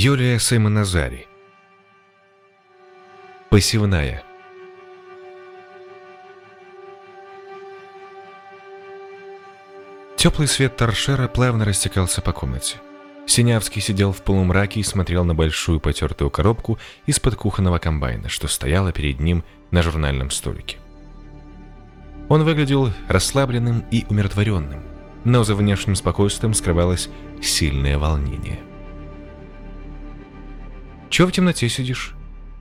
Юлия Саймоназари. Посевная. Теплый свет торшера плавно растекался по комнате. Синявский сидел в полумраке и смотрел на большую потертую коробку из-под кухонного комбайна, что стояла перед ним на журнальном столике. Он выглядел расслабленным и умиротворенным, но за внешним спокойствием скрывалось сильное волнение. «Чего в темноте сидишь?»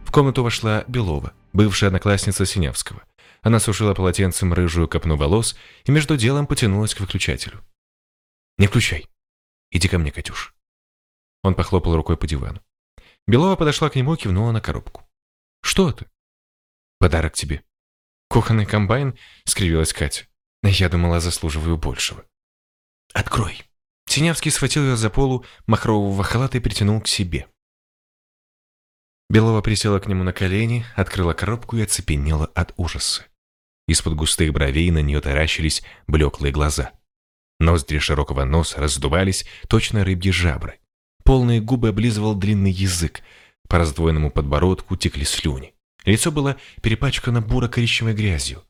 В комнату вошла Белова, бывшая одноклассница Синявского. Она сушила полотенцем рыжую копну волос и между делом потянулась к выключателю. «Не включай. Иди ко мне, Катюш». Он похлопал рукой по дивану. Белова подошла к нему и кивнула на коробку. «Что это?» «Подарок тебе». «Кухонный комбайн?» — скривилась Катя. «Я думала, заслуживаю большего». «Открой». Синявский схватил ее за полу махрового халата и притянул к себе. Белова присела к нему на колени, открыла коробку и оцепенела от ужаса. Из-под густых бровей на нее таращились блеклые глаза. Ноздри широкого носа раздувались, точно рыбьи жабры. Полные губы облизывал длинный язык, по раздвоенному подбородку текли слюни. Лицо было перепачкано буро-коричневой грязью.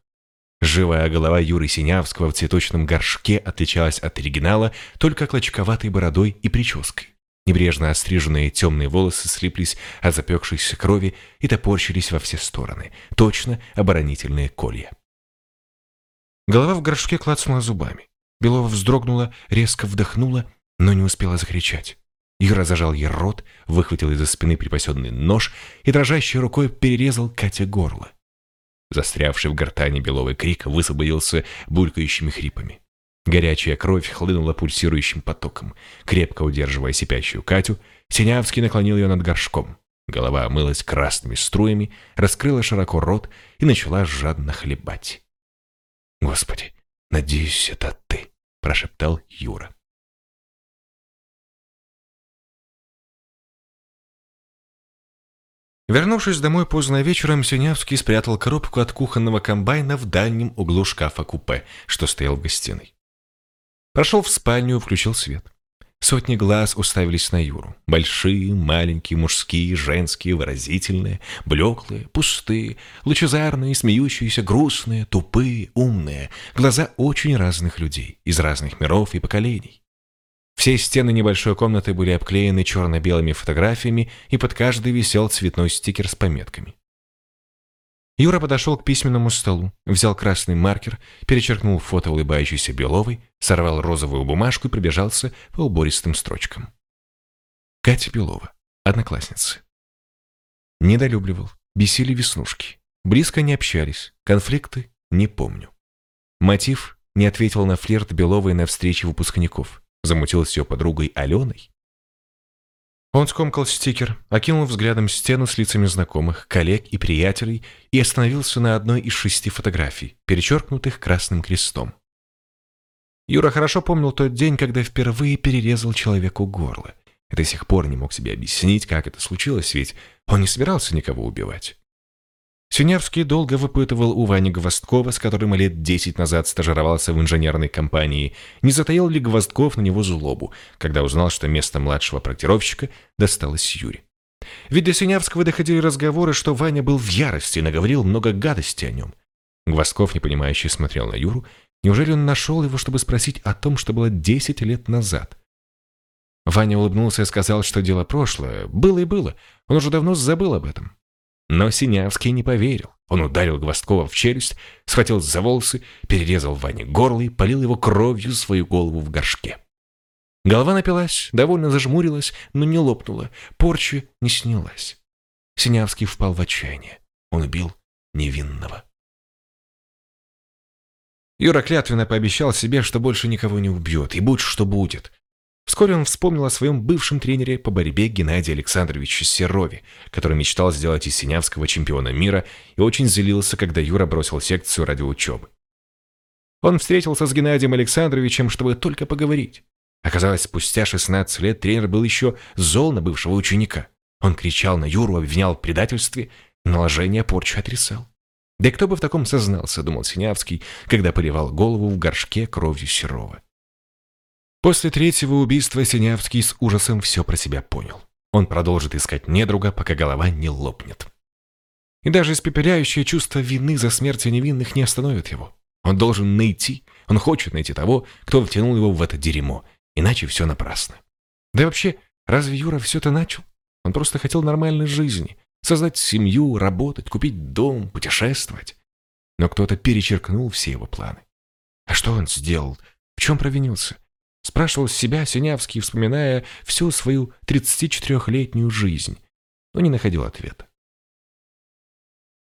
Живая голова Юры Синявского в цветочном горшке отличалась от оригинала только клочковатой бородой и прической. Небрежно остриженные темные волосы слиплись от запекшейся крови и топорщились во все стороны. Точно оборонительные колья. Голова в горшке клацнула зубами. Белова вздрогнула, резко вдохнула, но не успела закричать. Юра зажал ей рот, выхватил из-за спины припасенный нож и дрожащей рукой перерезал Кате горло. Застрявший в гортани беловый крик высвободился булькающими хрипами. Горячая кровь хлынула пульсирующим потоком. Крепко удерживая сипящую Катю, Синявский наклонил ее над горшком. Голова омылась красными струями, раскрыла широко рот и начала жадно хлебать. «Господи, надеюсь, это ты», — прошептал Юра. Вернувшись домой поздно вечером, Синявский спрятал коробку от кухонного комбайна в дальнем углу шкафа-купе, что стоял в гостиной. Прошел в спальню, включил свет. Сотни глаз уставились на Юру. Большие, маленькие, мужские, женские, выразительные, блеклые, пустые, лучезарные, смеющиеся, грустные, тупые, умные. Глаза очень разных людей, из разных миров и поколений. Все стены небольшой комнаты были обклеены черно-белыми фотографиями, и под каждой висел цветной стикер с пометками. Юра подошел к письменному столу, взял красный маркер, перечеркнул фото улыбающейся Беловой, сорвал розовую бумажку и пробежался по убористым строчкам. Катя Белова, одноклассница. Недолюбливал, бесили веснушки. Близко не общались, конфликты не помню. Мотив не ответил на флирт Беловой на встрече выпускников. Замутил с ее подругой Аленой. Он скомкал стикер, окинул взглядом стену с лицами знакомых, коллег и приятелей и остановился на одной из шести фотографий, перечеркнутых красным крестом. Юра хорошо помнил тот день, когда впервые перерезал человеку горло. И до сих пор не мог себе объяснить, как это случилось, ведь он не собирался никого убивать. Синявский долго выпытывал у Вани Гвоздкова, с которым лет десять назад стажировался в инженерной компании, не затаил ли Гвоздков на него злобу, когда узнал, что место младшего проектировщика досталось Юре. Ведь до Синявского доходили разговоры, что Ваня был в ярости и наговорил много гадости о нем. Гвоздков, непонимающе, смотрел на Юру. Неужели он нашел его, чтобы спросить о том, что было десять лет назад? Ваня улыбнулся и сказал, что дело прошлое. Было и было. Он уже давно забыл об этом. Но Синявский не поверил. Он ударил Гвоздкова в челюсть, схватил за волосы, перерезал Ване горло и полил его кровью свою голову в горшке. Голова напилась, довольно зажмурилась, но не лопнула, порча не снялась. Синявский впал в отчаяние. Он убил невинного. Юра клятвенно пообещал себе, что больше никого не убьет, и будь что будет. Вскоре он вспомнил о своем бывшем тренере по борьбе Геннадии Александровиче Серове, который мечтал сделать из Синявского чемпиона мира и очень злился, когда Юра бросил секцию ради учебы. Он встретился с Геннадием Александровичем, чтобы только поговорить. Оказалось, спустя 16 лет тренер был еще зол на бывшего ученика. Он кричал на Юру, обвинял в предательстве, наложение порчи отрицал. Да и кто бы в таком сознался, думал Синявский, когда поливал голову в горшке кровью Серова. После третьего убийства Синявский с ужасом все про себя понял. Он продолжит искать недруга, пока голова не лопнет. И даже испепеляющее чувство вины за смерть невинных не остановит его. Он должен найти, он хочет найти того, кто втянул его в это дерьмо, иначе все напрасно. Да и вообще, разве Юра все это начал? Он просто хотел нормальной жизни, создать семью, работать, купить дом, путешествовать. Но кто-то перечеркнул все его планы. А что он сделал? В чем провинился? Спрашивал себя Синявский, вспоминая всю свою 34-летнюю жизнь, но не находил ответа.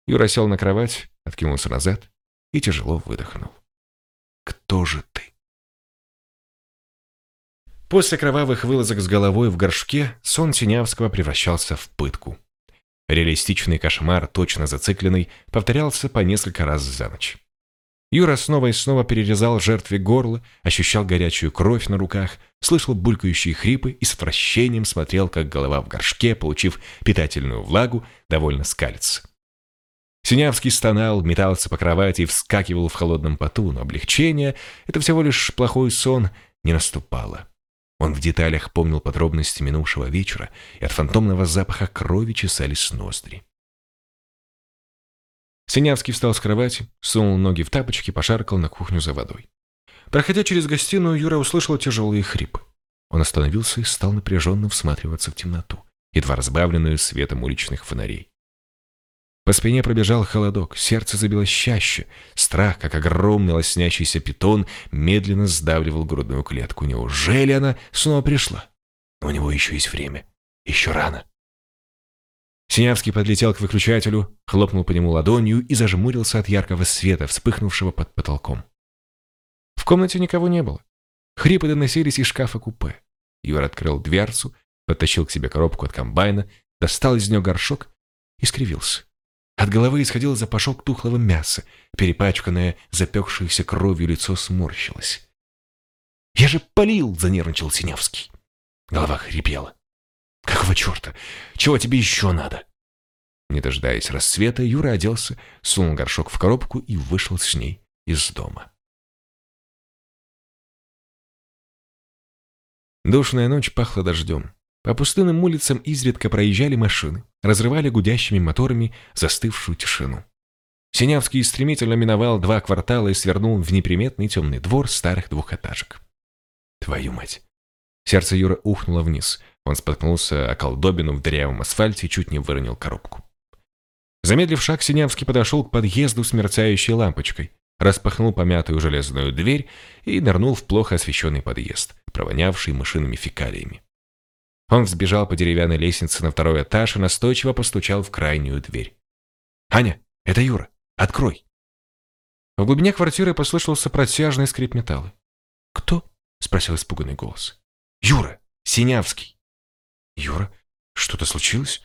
Юра сел на кровать, откинулся назад и тяжело выдохнул. «Кто же ты?» После кровавых вылазок с головой в горшке сон Синявского превращался в пытку. Реалистичный кошмар, точно зацикленный, повторялся по несколько раз за ночь. Юра снова и снова перерезал жертве горло, ощущал горячую кровь на руках, слышал булькающие хрипы и с отвращением смотрел, как голова в горшке, получив питательную влагу, довольно скалится. Синявский стонал, метался по кровати и вскакивал в холодном поту, но облегчение — это всего лишь плохой сон — не наступало. Он в деталях помнил подробности минувшего вечера, и от фантомного запаха крови чесались ноздри. Синявский встал с кровати, сунул ноги в тапочки, пошаркал на кухню за водой. Проходя через гостиную, Юра услышал тяжелые хрипы. Он остановился и стал напряженно всматриваться в темноту, едва разбавленную светом уличных фонарей. По спине пробежал холодок, сердце забилось чаще. Страх, как огромный лоснящийся питон, медленно сдавливал грудную клетку. Неужели она снова пришла? Но у него еще есть время. Еще рано. Синявский подлетел к выключателю, хлопнул по нему ладонью и зажмурился от яркого света, вспыхнувшего под потолком. В комнате никого не было. Хрипы доносились из шкафа купе. Юра открыл дверцу, подтащил к себе коробку от комбайна, достал из нее горшок и скривился. От головы исходил запашок тухлого мяса, перепачканное запекшееся кровью лицо сморщилось. «Я же полил!» — занервничал Синявский. Голова хрипела. «Какого черта? Чего тебе еще надо?» Не дожидаясь рассвета, Юра оделся, сунул горшок в коробку и вышел с ней из дома. Душная ночь пахла дождем. По пустынным улицам изредка проезжали машины, разрывали гудящими моторами застывшую тишину. Синявский стремительно миновал два квартала и свернул в неприметный темный двор старых двухэтажек. Твою мать! Сердце Юры ухнуло вниз. Он споткнулся о колдобину в дырявом асфальте и чуть не выронил коробку. Замедлив шаг, Синявский подошел к подъезду с мерцающей лампочкой, распахнул помятую железную дверь и нырнул в плохо освещенный подъезд, провонявший мышиными фекалиями. Он взбежал по деревянной лестнице на второй этаж и настойчиво постучал в крайнюю дверь. «Аня, это Юра. Открой!» В глубине квартиры послышался протяжный скрип металла. «Кто?» — спросил испуганный голос. «Юра! Синявский!» «Юра, что-то случилось?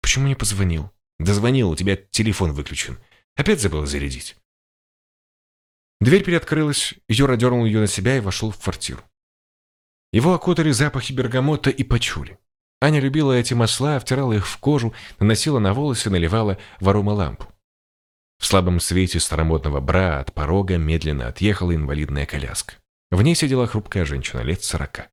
Почему не позвонил?» «Да звонил, у тебя телефон выключен. Опять забыл зарядить». Дверь приоткрылась, Юра дернул ее на себя и вошел в квартиру. Его окутали запахи бергамота и пачули. Аня любила эти масла, втирала их в кожу, наносила на волосы, наливала в аромалампу. В слабом свете старомодного бра от порога медленно отъехала инвалидная коляска. В ней сидела хрупкая женщина лет сорока.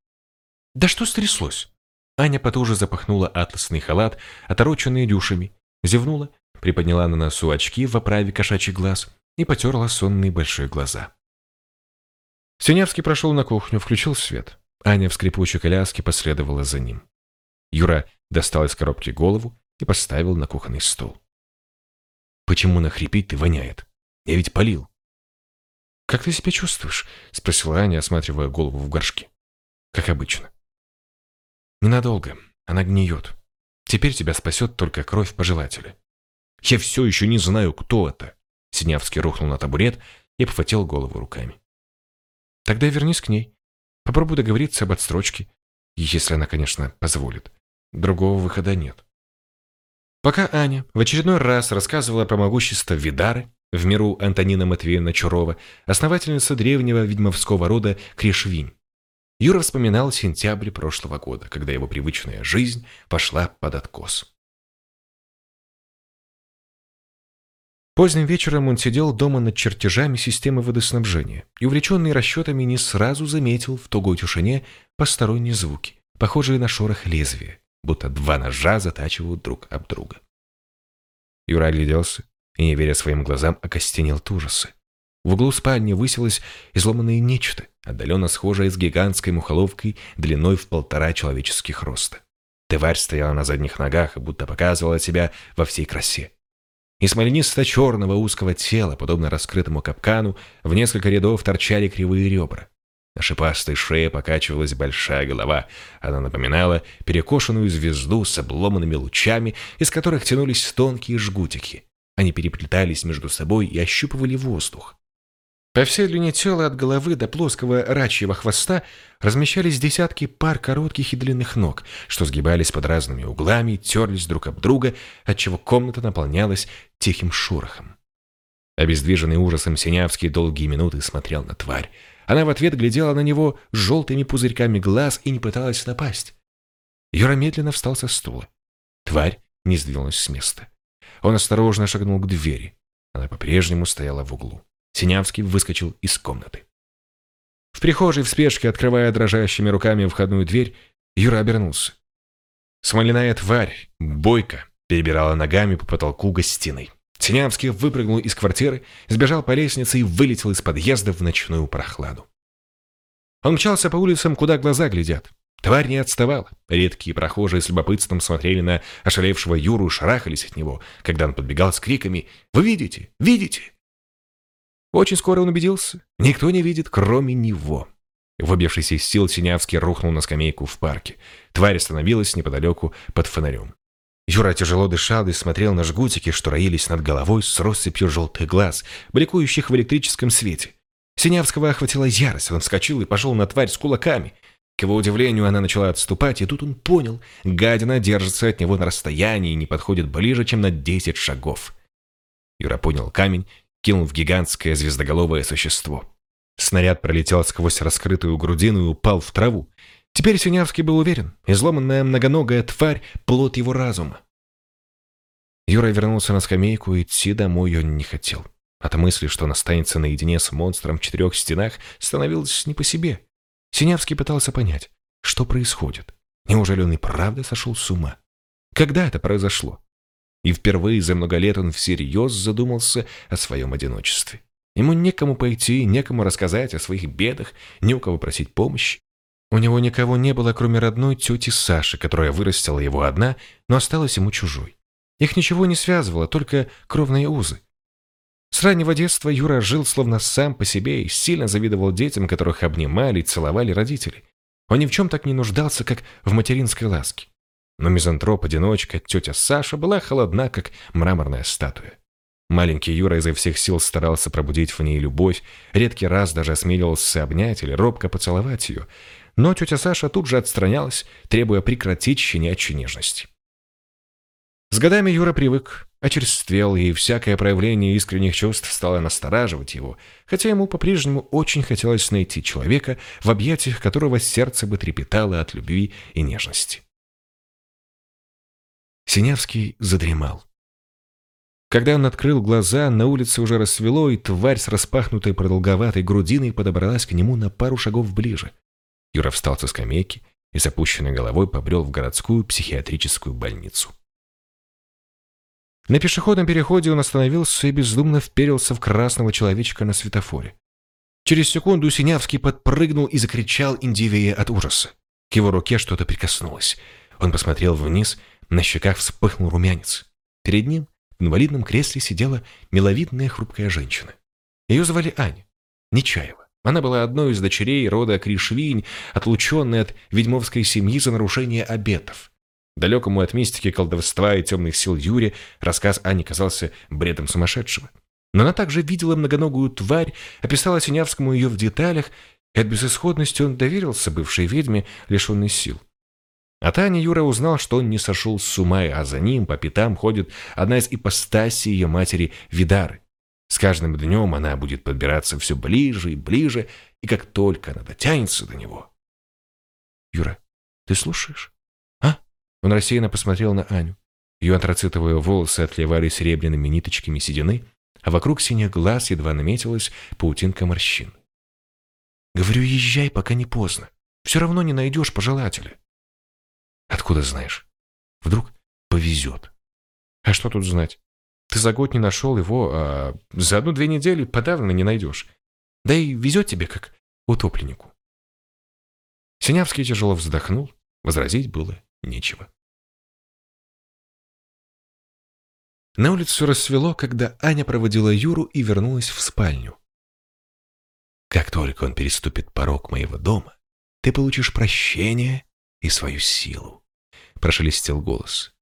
«Да что стряслось?» Аня потуже запахнула атласный халат, отороченный дюшами, зевнула, приподняла на носу очки в оправе кошачий глаз и потерла сонные большие глаза. Синявский прошел на кухню, включил свет. Аня в скрипучей коляске последовала за ним. Юра достал из коробки голову и поставил на кухонный стол. «Почему нахрипит и воняет? Я ведь полил». «Как ты себя чувствуешь?» — спросила Аня, осматривая голову в горшке. «Как обычно». «Ненадолго. Она гниет. Теперь тебя спасет только кровь пожелателя». «Я все еще не знаю, кто это». Синявский рухнул на табурет и похватил голову руками. «Тогда вернись к ней. Попробую договориться об отстрочке, если она, конечно, позволит. Другого выхода нет. Пока Аня в очередной раз рассказывала про могущество Видары, в миру Антонина Матвеевна Чурова, основательница древнего ведьмовского рода Кришвинь, Юра вспоминал сентябрь прошлого года, когда его привычная жизнь пошла под откос. Поздним вечером он сидел дома над чертежами системы водоснабжения и, увлеченный расчетами, не сразу заметил в тугой тишине посторонние звуки, похожие на шорох лезвия, будто два ножа затачивают друг об друга. Юра огляделся и, не веря своим глазам, окостенел от ужаса. В углу спальни высилось изломанное нечто, отдаленно схожее с гигантской мухоловкой длиной в полтора человеческих роста. Тварь стояла на задних ногах и будто показывала себя во всей красе. Из смоленисто-черного узкого тела, подобно раскрытому капкану, в несколько рядов торчали кривые ребра. На шипастой шее покачивалась большая голова. Она напоминала перекошенную звезду с обломанными лучами, из которых тянулись тонкие жгутики. Они переплетались между собой и ощупывали воздух. По всей длине тела от головы до плоского рачьего хвоста размещались десятки пар коротких и длинных ног, что сгибались под разными углами, терлись друг об друга, отчего комната наполнялась тихим шорохом. Обездвиженный ужасом Синявский долгие минуты смотрел на тварь. Она в ответ глядела на него желтыми пузырьками глаз и не пыталась напасть. Юра медленно встал со стула. Тварь не сдвинулась с места. Он осторожно шагнул к двери. Она по-прежнему стояла в углу. Синявский выскочил из комнаты. В прихожей в спешке, открывая дрожащими руками входную дверь, Юра обернулся. Смоляная тварь, бойко, перебирала ногами по потолку гостиной. Синявский выпрыгнул из квартиры, сбежал по лестнице и вылетел из подъезда в ночную прохладу. Он мчался по улицам, куда глаза глядят. Тварь не отставала. Редкие прохожие с любопытством смотрели на ошалевшего Юру и шарахались от него, когда он подбегал с криками «Вы видите? Видите?» Очень скоро он убедился, никто не видит, кроме него. Выбившийся из сил, Синявский рухнул на скамейку в парке. Тварь остановилась неподалеку под фонарем. Юра тяжело дышал и смотрел на жгутики, что роились над головой с россыпью желтых глаз, бликующих в электрическом свете. Синявского охватила ярость, он вскочил и пошел на тварь с кулаками. К его удивлению, она начала отступать, и тут он понял, гадина держится от него на расстоянии и не подходит ближе, чем на десять шагов. Юра понял камень кинул в гигантское звездоголовое существо. Снаряд пролетел сквозь раскрытую грудину и упал в траву. Теперь Синявский был уверен, изломанная многоногая тварь — плод его разума. Юра вернулся на скамейку, и идти домой он не хотел. От мысли, что он останется наедине с монстром в четырех стенах, становилось не по себе. Синявский пытался понять, что происходит. Неужели он и правда сошел с ума? Когда это произошло? И впервые за много лет он всерьез задумался о своем одиночестве. Ему некому пойти, некому рассказать о своих бедах, не у кого просить помощи. У него никого не было, кроме родной тети Саши, которая вырастила его одна, но осталась ему чужой. Их ничего не связывало, только кровные узы. С раннего детства Юра жил словно сам по себе и сильно завидовал детям, которых обнимали и целовали родители. Он ни в чем так не нуждался, как в материнской ласке. Но мизантроп-одиночка, тетя Саша, была холодна, как мраморная статуя. Маленький Юра изо всех сил старался пробудить в ней любовь, редкий раз даже осмеливался обнять или робко поцеловать ее, но тетя Саша тут же отстранялась, требуя прекратить щенячью нежность. С годами Юра привык, очерствел, и всякое проявление искренних чувств стало настораживать его, хотя ему по-прежнему очень хотелось найти человека, в объятиях которого сердце бы трепетало от любви и нежности. Синявский задремал. Когда он открыл глаза, на улице уже рассвело, и тварь с распахнутой продолговатой грудиной подобралась к нему на пару шагов ближе. Юра встал со скамейки и с опущенной головой побрел в городскую психиатрическую больницу. На пешеходном переходе он остановился и бездумно вперился в красного человечка на светофоре. Через секунду Синявский подпрыгнул и закричал, индивея от ужаса. К его руке что-то прикоснулось. Он посмотрел вниз — на щеках вспыхнул румянец. Перед ним в инвалидном кресле сидела миловидная хрупкая женщина. Ее звали Аня, Нечаева. Она была одной из дочерей рода Кришвинь, отлученной от ведьмовской семьи за нарушение обетов. Далекому от мистики, колдовства и темных сил Юре рассказ Ани казался бредом сумасшедшего. Но она также видела многоногую тварь, описала Синявскому ее в деталях, и от безысходности он доверился бывшей ведьме, лишенной сил. От Ани Юра узнал, что он не сошел с ума, а за ним по пятам ходит одна из ипостасей ее матери Видары. С каждым днем она будет подбираться все ближе и ближе, и как только она дотянется до него... «Юра, ты слушаешь?» «А?» Он рассеянно посмотрел на Аню. Ее антрацитовые волосы отливали серебряными ниточками седины, а вокруг синих глаз едва наметилась паутинка морщин. «Говорю, езжай, пока не поздно. Все равно не найдешь пожелателя». «Откуда знаешь?» Вдруг повезет. А что тут знать? Ты за год не нашел его, а за одну-две недели подавно не найдешь. Да и везет тебе, как утопленнику. Синявский тяжело вздохнул, возразить было нечего. На улицу рассвело, когда Аня проводила Юру и вернулась в спальню. Как только он переступит порог моего дома, ты получишь прощение и свою силу, прошелестел голос.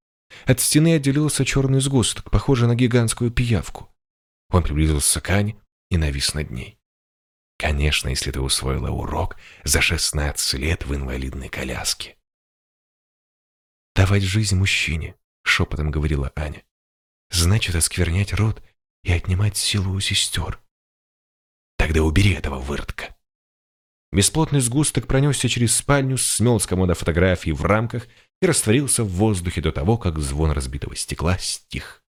От стены отделился черный сгусток, похожий на гигантскую пиявку. Он приблизился к Ане и навис над ней. Конечно, если ты усвоила урок за 16 лет в инвалидной коляске. «Давать жизнь мужчине», — шепотом говорила Аня значит осквернять род и отнимать силу у сестер. Тогда убери этого выродка. Бесплотный сгусток пронесся через спальню, смел с комода фотографии в рамках и растворился в воздухе до того, как звон разбитого стекла стих.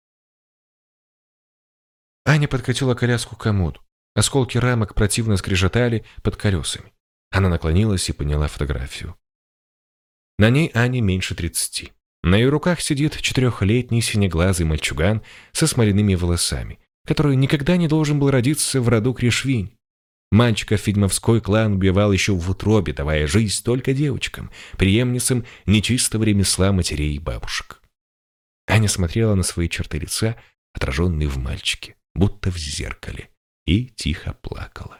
Аня подкатила коляску к комоду. Осколки рамок противно скрежетали под колесами. Она наклонилась и подняла фотографию. На ней Ане меньше тридцати. На ее руках сидит четырехлетний синеглазый мальчуган со смоляными волосами, который никогда не должен был родиться в роду Кришвинь. Мальчиков ведьмовской клан убивал еще в утробе, давая жизнь только девочкам, преемницам нечистого ремесла матерей и бабушек. Аня смотрела на свои черты лица, отраженные в мальчике, будто в зеркале, и тихо плакала.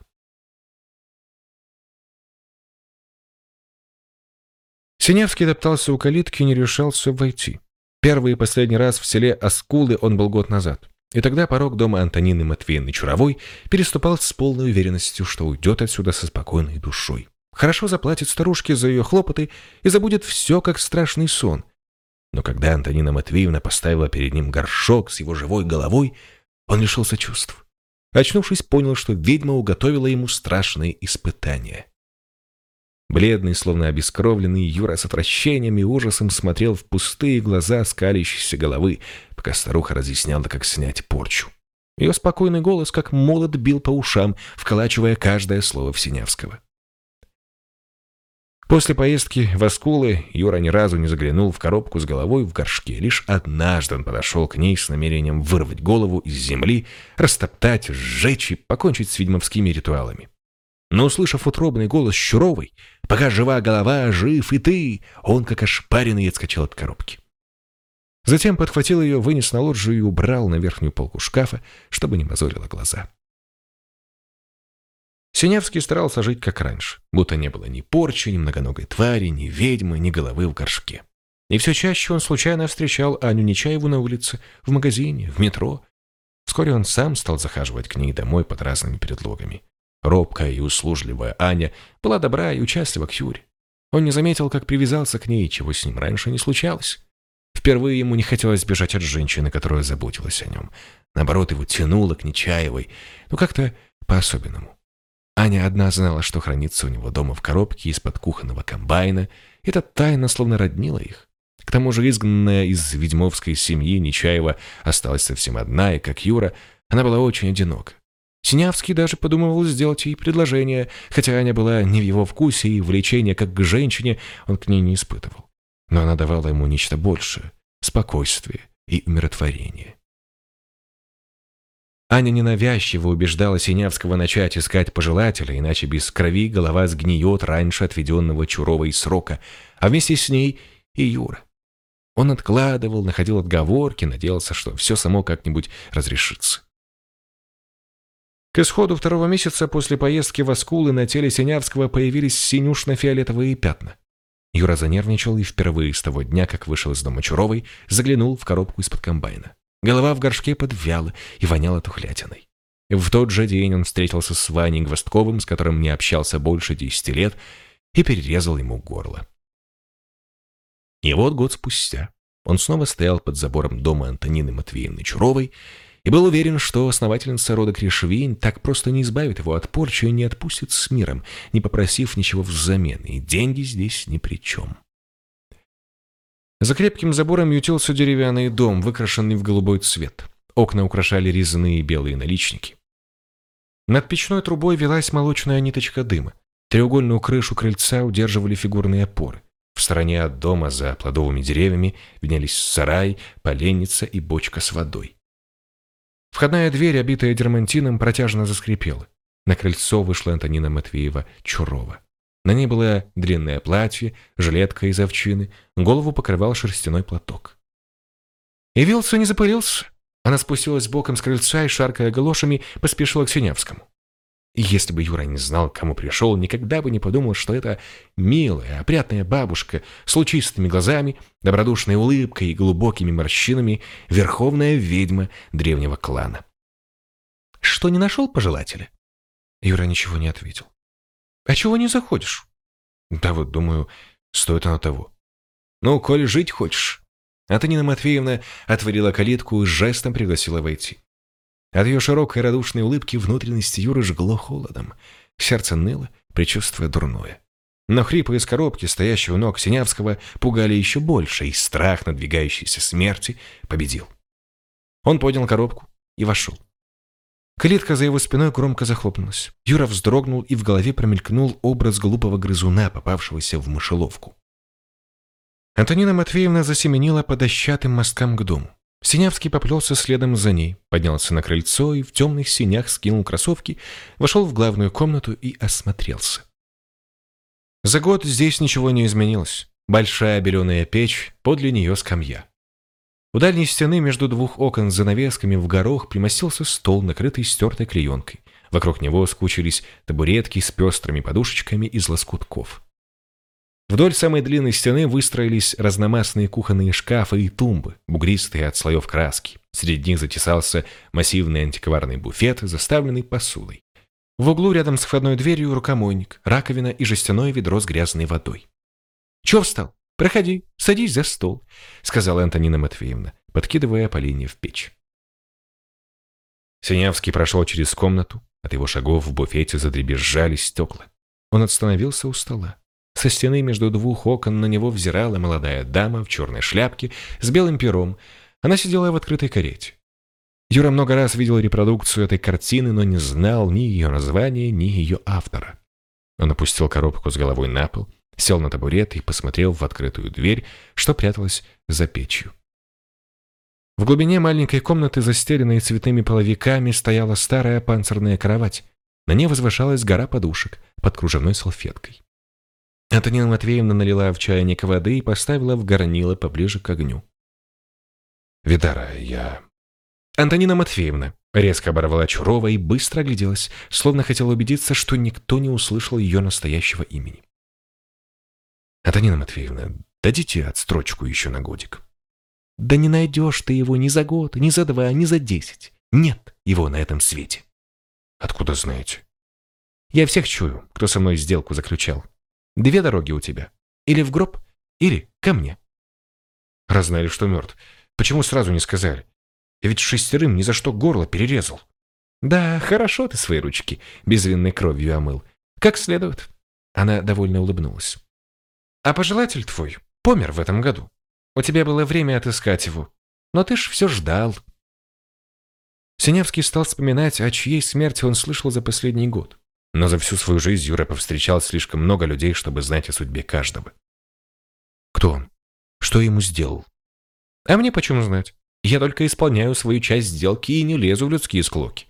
Синявский топтался у калитки и не решался войти. Первый и последний раз в селе Оскулы он был год назад. И тогда порог дома Антонины Матвеевны Чуровой переступал с полной уверенностью, что уйдет отсюда со спокойной душой. Хорошо заплатит старушке за ее хлопоты и забудет все, как страшный сон. Но когда Антонина Матвеевна поставила перед ним горшок с его живой головой, он лишился чувств. Очнувшись, понял, что ведьма уготовила ему страшные испытания. Бледный, словно обескровленный, Юра с отвращением и ужасом смотрел в пустые глаза скалящейся головы, пока старуха разъясняла, как снять порчу. Ее спокойный голос, как молот, бил по ушам, вколачивая каждое слово Всенявского. После поездки в Оскулы Юра ни разу не заглянул в коробку с головой в горшке. Лишь однажды он подошел к ней с намерением вырвать голову из земли, растоптать, сжечь и покончить с ведьмовскими ритуалами. Но, услышав утробный голос Щуровой, «Пока жива голова, жив и ты!» он, как ошпаренный, отскочил от коробки. Затем подхватил ее, вынес на лоджию и убрал на верхнюю полку шкафа, чтобы не мозолило глаза. Синявский старался жить как раньше, будто не было ни порчи, ни многоногой твари, ни ведьмы, ни головы в горшке. И все чаще он случайно встречал Аню Нечаеву на улице, в магазине, в метро. Вскоре он сам стал захаживать к ней домой под разными предлогами. Робкая и услужливая Аня была добра и участлива к Юре. Он не заметил, как привязался к ней, чего с ним раньше не случалось. Впервые ему не хотелось бежать от женщины, которая заботилась о нем. Наоборот, его тянуло к Нечаевой, ну как-то по-особенному. Аня одна знала, что хранится у него дома в коробке из-под кухонного комбайна, эта тайна словно роднила их. К тому же изгнанная из ведьмовской семьи Нечаева осталась совсем одна, и, как Юра, она была очень одинока. Синявский даже подумывал сделать ей предложение, хотя Аня была не в его вкусе, и влечения как к женщине он к ней не испытывал. Но она давала ему нечто большее — спокойствие и умиротворение. Аня ненавязчиво убеждала Синявского начать искать пожелателя, иначе без крови голова сгниет раньше отведенного Чуровой срока, а вместе с ней и Юра. Он откладывал, находил отговорки, надеялся, что все само как-нибудь разрешится. К исходу второго месяца после поездки в Аскулы на теле Синявского появились синюшно-фиолетовые пятна. Юра занервничал и впервые с того дня, как вышел из дома Чуровой, заглянул в коробку из-под комбайна. Голова в горшке подвяла и воняла тухлятиной. В тот же день он встретился с Ваней Гвоздковым, с которым не общался больше десяти лет, и перерезал ему горло. И вот год спустя он снова стоял под забором дома Антонины Матвеевны Чуровой и был уверен, что основательница рода Кришвин так просто не избавит его от порчи и не отпустит с миром, не попросив ничего взамен, и деньги здесь ни при чем. За крепким забором ютился деревянный дом, выкрашенный в голубой цвет. Окна украшали резные белые наличники. Над печной трубой велась молочная ниточка дыма. Треугольную крышу крыльца удерживали фигурные опоры. В стороне от дома за плодовыми деревьями виднелись сарай, поленница и бочка с водой. Входная дверь, обитая дермантином, протяжно заскрипела. На крыльцо вышла Антонина Матвеева-Чурова. На ней было длинное платье, жилетка из овчины, голову покрывал шерстяной платок. Явился, не запылился. Она спустилась боком с крыльца и, шаркая галошами, поспешила к Синявскому. Если бы Юра не знал, к кому пришел, никогда бы не подумал, что это милая, опрятная бабушка с лучистыми глазами, добродушной улыбкой и глубокими морщинами, верховная ведьма древнего клана. «Что, не нашел пожелателя?» Юра ничего не ответил. «А чего не заходишь?» «Да вот, думаю, стоит оно того». «Ну, коль жить хочешь». Антонина Матвеевна отворила калитку и жестом пригласила войти. От ее широкой радушной улыбки внутренности Юры жгло холодом. Сердце ныло, предчувствуя дурное. Но хрипы из коробки, стоящего ног Синявского, пугали еще больше, и страх надвигающейся смерти победил. Он поднял коробку и вошел. Калитка за его спиной громко захлопнулась. Юра вздрогнул, и в голове промелькнул образ глупого грызуна, попавшегося в мышеловку. Антонина Матвеевна засеменила по дощатым мосткам к дому. Синявский поплелся следом за ней, поднялся на крыльцо и в темных синях скинул кроссовки, вошел в главную комнату и осмотрелся. За год здесь ничего не изменилось. Большая беленая печь, подле нее скамья. У дальней стены между двух окон с занавесками в горох примостился стол, накрытый стертой клеенкой. Вокруг него скучились табуретки с пестрыми подушечками из лоскутков. Вдоль самой длинной стены выстроились разномастные кухонные шкафы и тумбы, бугристые от слоев краски. Среди них затесался массивный антикварный буфет, заставленный посудой. В углу рядом с входной дверью рукомойник, раковина и жестяное ведро с грязной водой. «Чего встал? «Проходи, садись за стол», — сказала Антонина Матвеевна, подкидывая поленье в печь. Синявский прошел через комнату, от его шагов в буфете задребезжали стекла. Он остановился у стола. Со стены между двух окон на него взирала молодая дама в черной шляпке с белым пером. Она сидела в открытой карете. Юра много раз видел репродукцию этой картины, но не знал ни ее названия, ни ее автора. Он опустил коробку с головой на пол, сел на табурет и посмотрел в открытую дверь, что пряталась за печью. В глубине маленькой комнаты, застеленной цветными половиками, стояла старая панцирная кровать. На ней возвышалась гора подушек под кружевной салфеткой. Антонина Матвеевна налила в чайник воды и поставила в горнило поближе к огню. «Видара, я...» Антонина Матвеевна резко оборвала Чурова и быстро огляделась, словно хотела убедиться, что никто не услышал ее настоящего имени. Антонина Матвеевна, дадите отстрочку еще на годик. Да не найдешь ты его ни за год, ни за два, ни за десять. Нет его на этом свете. Откуда знаете? Я всех чую, кто со мной сделку заключал. Две дороги у тебя. Или в гроб, или ко мне. Раз знали, что мертв, почему сразу не сказали? Я ведь шестерым ни за что горло перерезал. Да, хорошо ты свои ручки безвинной кровью омыл. Как следует. Она довольно улыбнулась. А пожелатель твой помер в этом году. У тебя было время отыскать его. Но ты ж все ждал. Синявский стал вспоминать, о чьей смерти он слышал за последний год. Но за всю свою жизнь Юра повстречал слишком много людей, чтобы знать о судьбе каждого. Кто он? Что ему сделал? А мне почему знать? Я только исполняю свою часть сделки и не лезу в людские склоки.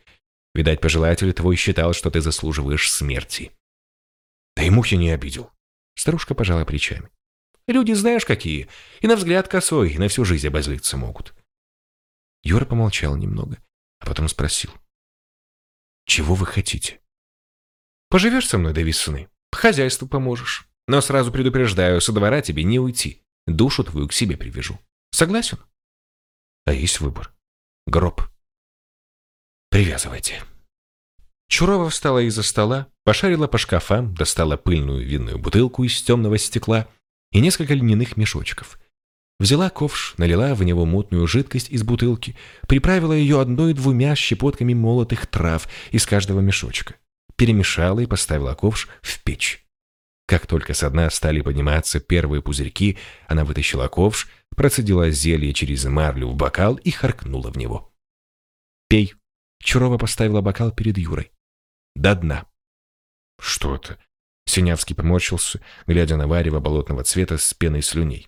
Видать, пожелатель твой считал, что ты заслуживаешь смерти. Да и мухи не обидел. Старушка пожала плечами. Люди знаешь какие, и на взгляд косой, и на всю жизнь обозлиться могут. Юра помолчал немного, а потом спросил. Чего вы хотите? Поживешь со мной до весны, по хозяйству поможешь. Но сразу предупреждаю, со двора тебе не уйти. Душу твою к себе привяжу. Согласен? А есть выбор. Гроб. Привязывайте. Чурова встала из-за стола, пошарила по шкафам, достала пыльную винную бутылку из темного стекла и несколько льняных мешочков. Взяла ковш, налила в него мутную жидкость из бутылки, приправила ее одной-двумя щепотками молотых трав из каждого мешочка, перемешала и поставила ковш в печь. Как только со дна стали подниматься первые пузырьки, она вытащила ковш, процедила зелье через марлю в бокал и харкнула в него. «Пей!» Чурова поставила бокал перед Юрой до дна. Что это? Синявский поморщился, глядя на варево болотного цвета с пеной слюней.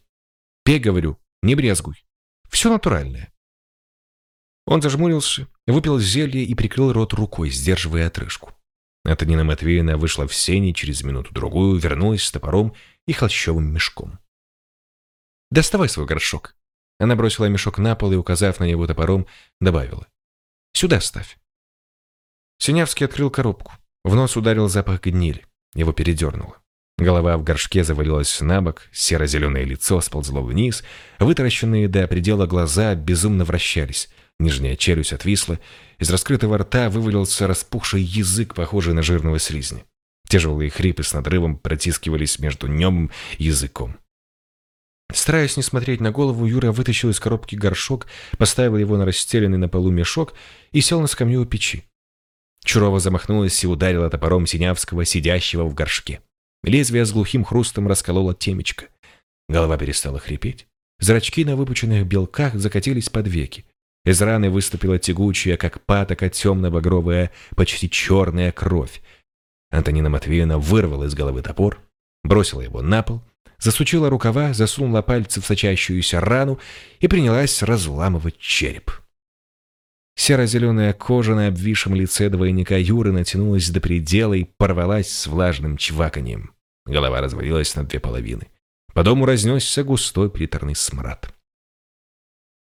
«Пей, говорю, не брезгуй. Все натуральное». Он зажмурился, выпил зелье и прикрыл рот рукой, сдерживая отрыжку. Антонина Матвеевна вышла в сени через минуту-другую, вернулась с топором и холщовым мешком. «Доставай свой горшок». Она бросила мешок на пол и, указав на него топором, добавила. «Сюда ставь». Синявский открыл коробку. В нос ударил запах гнили. Его передернуло. Голова в горшке завалилась на бок, серо-зеленое лицо сползло вниз, вытаращенные до предела глаза безумно вращались, нижняя челюсть отвисла, из раскрытого рта вывалился распухший язык, похожий на жирного слизня. Тяжелые хрипы с надрывом протискивались между нем и языком. Стараясь не смотреть на голову, Юра вытащил из коробки горшок, поставил его на расстеленный на полу мешок и сел на скамью у печи. Чурова замахнулась и ударила топором Синявского, сидящего в горшке. Лезвие с глухим хрустом раскололо темечко. Голова перестала хрипеть. Зрачки на выпученных белках закатились под веки. Из раны выступила тягучая, как патока, темно-багровая, почти черная кровь. Антонина Матвеевна вырвала из головы топор, бросила его на пол, засучила рукава, засунула пальцы в сочащуюся рану и принялась разламывать череп. Серо-зеленая кожа на обвисшем лице двойника Юры натянулась до предела и порвалась с влажным чваканьем. Голова развалилась на две половины. По дому разнесся густой приторный смрад.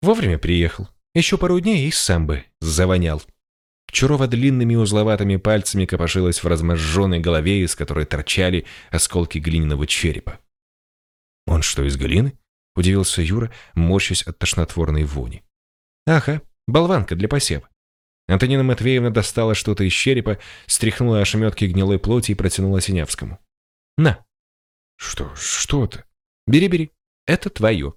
Вовремя приехал. Еще пару дней и сам бы завонял. Чурова длинными узловатыми пальцами копошилась в разможженной голове, из которой торчали осколки глиняного черепа. «Он что, из глины?» — удивился Юра, морщась от тошнотворной вони. «Ага, Болванка для посева. Антонина Матвеевна достала что-то из черепа, стряхнула ошметки гнилой плоти и протянула Синявскому. «На». «Что? Что это?» «Бери, бери. Это твое».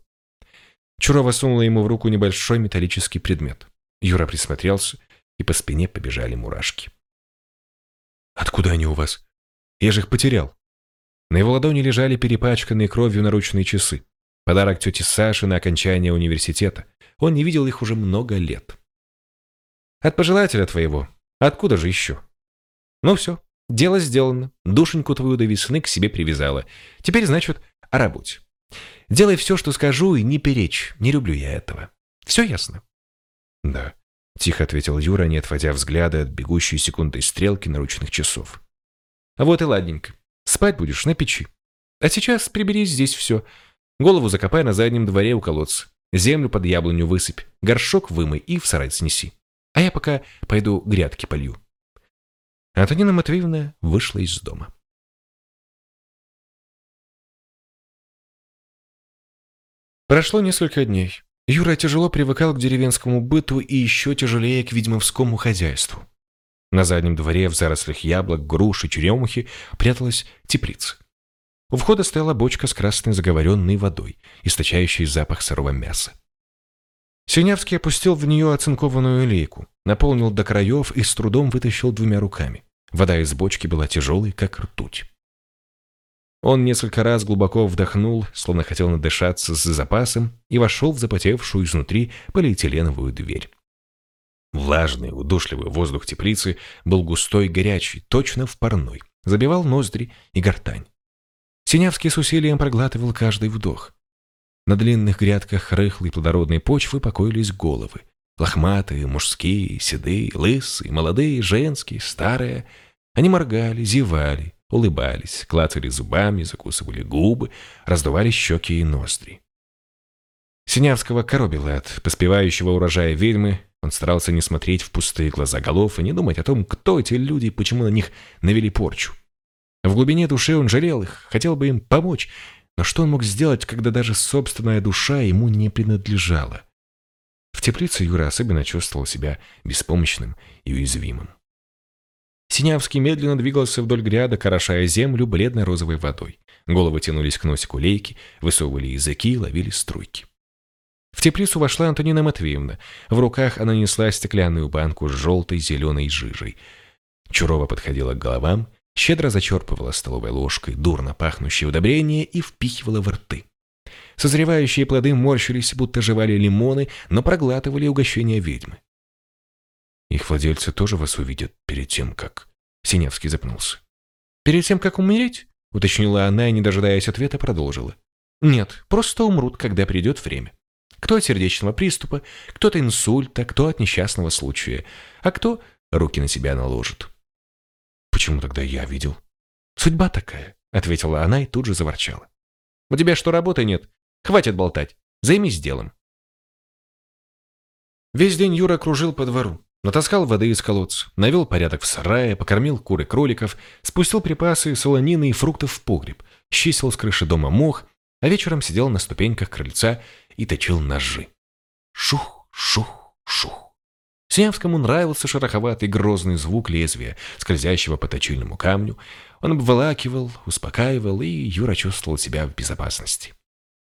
Чурова сунула ему в руку небольшой металлический предмет. Юра присмотрелся, и по спине побежали мурашки. «Откуда они у вас? Я же их потерял». На его ладони лежали перепачканные кровью наручные часы. Подарок тети Саши на окончание университета. Он не видел их уже много лет. От пожелателя твоего. Откуда же еще? Ну все, дело сделано. Душеньку твою до весны к себе привязала. Теперь, значит, о работе. Делай все, что скажу, и не перечь. Не люблю я этого. Все ясно? Да, тихо ответил Юра, не отводя взгляда от бегущей секундой стрелки наручных часов. А вот и ладненько. Спать будешь на печи. А сейчас прибери здесь все. Голову закопай на заднем дворе у колодца. Землю под яблоню высыпь, горшок вымой и в сарай снеси. А я пока пойду грядки полью. Антонина Матвеевна вышла из дома. Прошло несколько дней. Юра тяжело привыкал к деревенскому быту и еще тяжелее к ведьмовскому хозяйству. На заднем дворе в зарослях яблок, груш и черемухи пряталась теплица. У входа стояла бочка с красной заговоренной водой, источающей запах сырого мяса. Синявский опустил в нее оцинкованную лейку, наполнил до краев и с трудом вытащил двумя руками. Вода из бочки была тяжелой, как ртуть. Он несколько раз глубоко вдохнул, словно хотел надышаться с запасом, и вошел в запотевшую изнутри полиэтиленовую дверь. Влажный, удушливый воздух теплицы был густой горячий, точно в парной, забивал ноздри и гортань. Синявский с усилием проглатывал каждый вдох. На длинных грядках рыхлой плодородной почвы покоились головы. Лохматые, мужские, седые, лысые, молодые, женские, старые. Они моргали, зевали, улыбались, клацали зубами, закусывали губы, раздували щеки и ноздри. Синявского коробило от поспевающего урожая ведьмы. Он старался не смотреть в пустые глаза голов и не думать о том, кто эти люди и почему на них навели порчу. В глубине души он жалел их, хотел бы им помочь, но что он мог сделать, когда даже собственная душа ему не принадлежала? В теплице Юра особенно чувствовал себя беспомощным и уязвимым. Синявский медленно двигался вдоль гряда, орошая землю бледно-розовой водой. Головы тянулись к носику лейки, высовывали языки и ловили струйки. В теплицу вошла Антонина Матвеевна. В руках она несла стеклянную банку с желтой зеленой жижей. Чурова подходила к головам, щедро зачерпывала столовой ложкой дурно пахнущее удобрение и впихивала в рты. Созревающие плоды морщились, будто жевали лимоны, но проглатывали угощение ведьмы. Их владельцы тоже вас увидят перед тем, как... Синявский запнулся. «Перед тем, как умереть?» — уточнила она и, не дожидаясь ответа, продолжила. «Нет, просто умрут, когда придет время. Кто от сердечного приступа, кто от инсульта, кто от несчастного случая, а кто руки на себя наложит». «Почему тогда я видел?» «Судьба такая», — ответила она и тут же заворчала. «У тебя что, работы нет? Хватит болтать. Займись делом». Весь день Юра кружил по двору. Натаскал воды из колодца, навел порядок в сарае, покормил кур и кроликов, спустил припасы, солонины и фруктов в погреб, чистил с крыши дома мох, а вечером сидел на ступеньках крыльца и точил ножи. Шух, шух, шух. Синявскому нравился шероховатый грозный звук лезвия, скользящего по точильному камню. Он обволакивал, успокаивал, и Юра чувствовал себя в безопасности.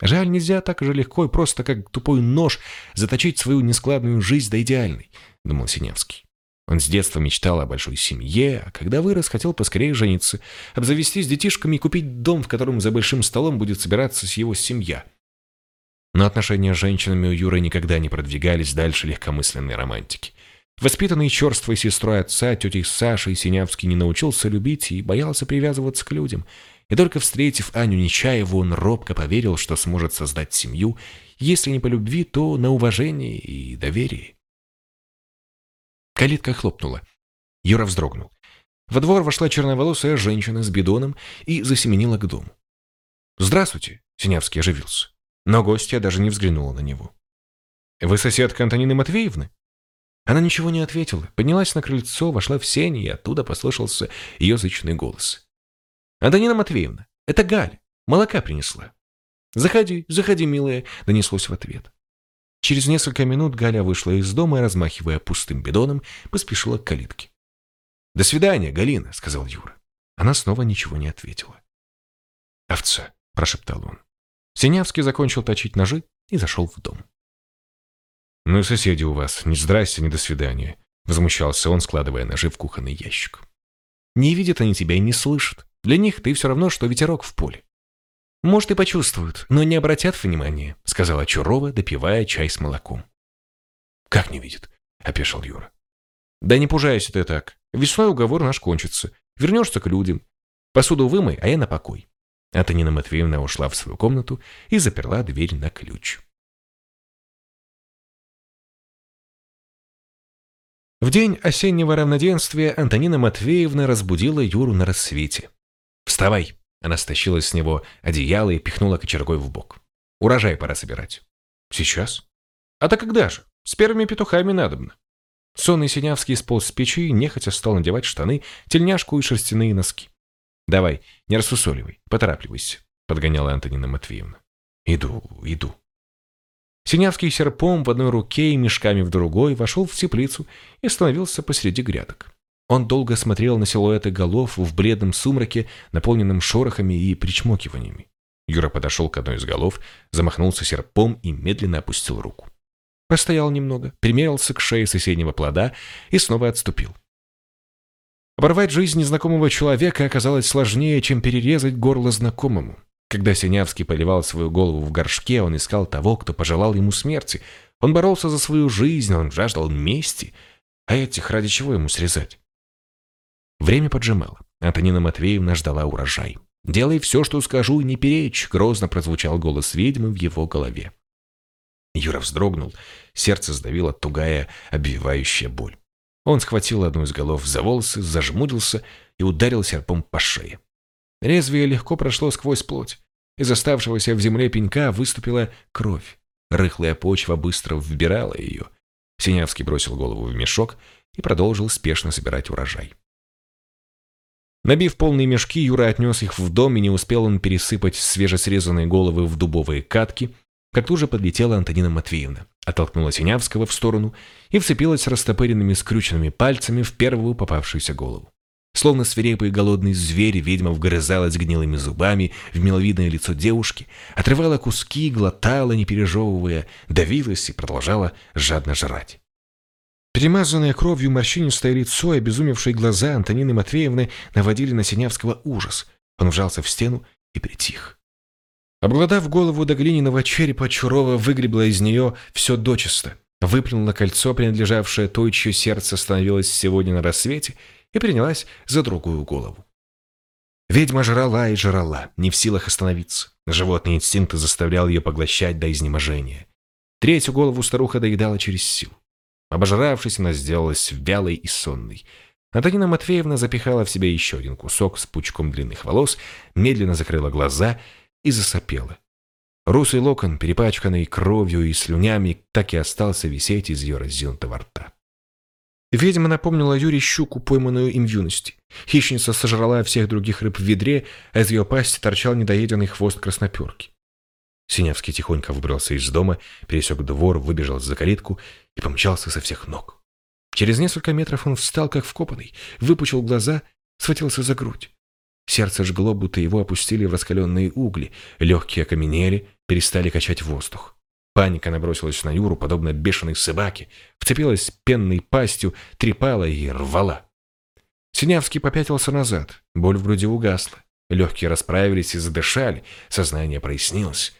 Жаль, нельзя так же легко и просто, как тупой нож, заточить свою нескладную жизнь до идеальной, думал Синявский. Он с детства мечтал о большой семье, а когда вырос, хотел поскорее жениться, обзавестись детишками и купить дом, в котором за большим столом будет собираться с его семья. Но отношения с женщинами у Юры никогда не продвигались дальше легкомысленной романтики. Воспитанный черствой сестрой отца, тетей Сашей, Синявский не научился любить и боялся привязываться к людям – и только встретив Аню Нечаеву, он робко поверил, что сможет создать семью, если не по любви, то на уважении и доверии. Калитка хлопнула. Юра вздрогнул. Во двор вошла черноволосая женщина с бидоном и засеменила к дому. «Здравствуйте», — Синявский оживился. Но гостья даже не взглянула на него. «Вы соседка Антонины Матвеевны?» Она ничего не ответила, поднялась на крыльцо, вошла в сень, и оттуда послышался ее зычный голос. «Антонина Матвеевна, это Галь, молока принесла». «Заходи, заходи, милая», — донеслось в ответ. Через несколько минут Галя вышла из дома и, размахивая пустым бидоном, поспешила к калитке. «До свидания, Галина», — сказал Юра. Она снова ничего не ответила. «Овца», — прошептал он. Синявский закончил точить ножи и зашел в дом. «Ну и соседи у вас, ни здрасте, ни до свидания», — возмущался он, складывая ножи в кухонный ящик. «Не видят они тебя и не слышат. Для них ты все равно, что ветерок в поле. Может, и почувствуют, но не обратят внимания, сказала Чурова, допивая чай с молоком. Как не видят? опешил Юра. Да не пужайся ты так. Весной уговор наш кончится. Вернешься к людям. Посуду вымой, а я на покой. Антонина Матвеевна ушла в свою комнату и заперла дверь на ключ. В день осеннего равноденствия Антонина Матвеевна разбудила Юру на рассвете. «Вставай!» Она стащила с него одеяло и пихнула кочергой в бок. «Урожай пора собирать». «Сейчас?» «А то когда же? С первыми петухами надобно». Сонный Синявский сполз с печи нехотя стал надевать штаны, тельняшку и шерстяные носки. «Давай, не рассусоливай, поторапливайся», — подгоняла Антонина Матвеевна. «Иду, иду». Синявский серпом в одной руке и мешками в другой вошел в теплицу и остановился посреди грядок. Он долго смотрел на силуэты голов в бледном сумраке, наполненном шорохами и причмокиваниями. Юра подошел к одной из голов, замахнулся серпом и медленно опустил руку. Постоял немного, примерился к шее соседнего плода и снова отступил. Оборвать жизнь незнакомого человека оказалось сложнее, чем перерезать горло знакомому. Когда Синявский поливал свою голову в горшке, он искал того, кто пожелал ему смерти. Он боролся за свою жизнь, он жаждал мести. А этих ради чего ему срезать? Время поджимало. Антонина Матвеевна ждала урожай. «Делай все, что скажу, и не перечь», — грозно прозвучал голос ведьмы в его голове. Юра вздрогнул, сердце сдавило тугая, обвивающая боль. Он схватил одну из голов за волосы, зажмурился и ударил серпом по шее. Резвие легко прошло сквозь плоть. Из оставшегося в земле пенька выступила кровь. Рыхлая почва быстро вбирала ее. Синявский бросил голову в мешок и продолжил спешно собирать урожай. Набив полные мешки, Юра отнес их в дом, и не успел он пересыпать свежесрезанные головы в дубовые катки, как тут же подлетела Антонина Матвеевна, оттолкнула Синявского в сторону и вцепилась растопыренными скрюченными пальцами в первую попавшуюся голову. Словно свирепый голодный зверь, ведьма вгрызалась гнилыми зубами в миловидное лицо девушки, отрывала куски, глотала, не пережевывая, давилась и продолжала жадно жрать. Перемазанное кровью морщинистое лицо и обезумевшие глаза Антонины Матвеевны наводили на Синявского ужас. Он вжался в стену и притих. Обглодав голову до глиняного черепа, Чурова выгребла из нее все дочисто, выплюнула кольцо, принадлежавшее той, чье сердце становилось сегодня на рассвете, и принялась за другую голову. Ведьма жрала и жрала, не в силах остановиться. Животный инстинкт заставлял ее поглощать до изнеможения. Третью голову старуха доедала через силу. Обожравшись, она сделалась вялой и сонной. Антонина Матвеевна запихала в себя еще один кусок с пучком длинных волос, медленно закрыла глаза и засопела. Русый локон, перепачканный кровью и слюнями, так и остался висеть из ее разъюнутого рта. Ведьма напомнила Юре щуку, пойманную им в юности. Хищница сожрала всех других рыб в ведре, а из ее пасти торчал недоеденный хвост красноперки. Синявский тихонько выбрался из дома, пересек двор, выбежал за калитку и помчался со всех ног. Через несколько метров он встал, как вкопанный, выпучил глаза, схватился за грудь. Сердце жгло, будто его опустили в раскаленные угли, легкие окаменели, перестали качать воздух. Паника набросилась на Юру, подобно бешеной собаке, вцепилась пенной пастью, трепала и рвала. Синявский попятился назад, боль в груди угасла. Легкие расправились и задышали, сознание прояснилось.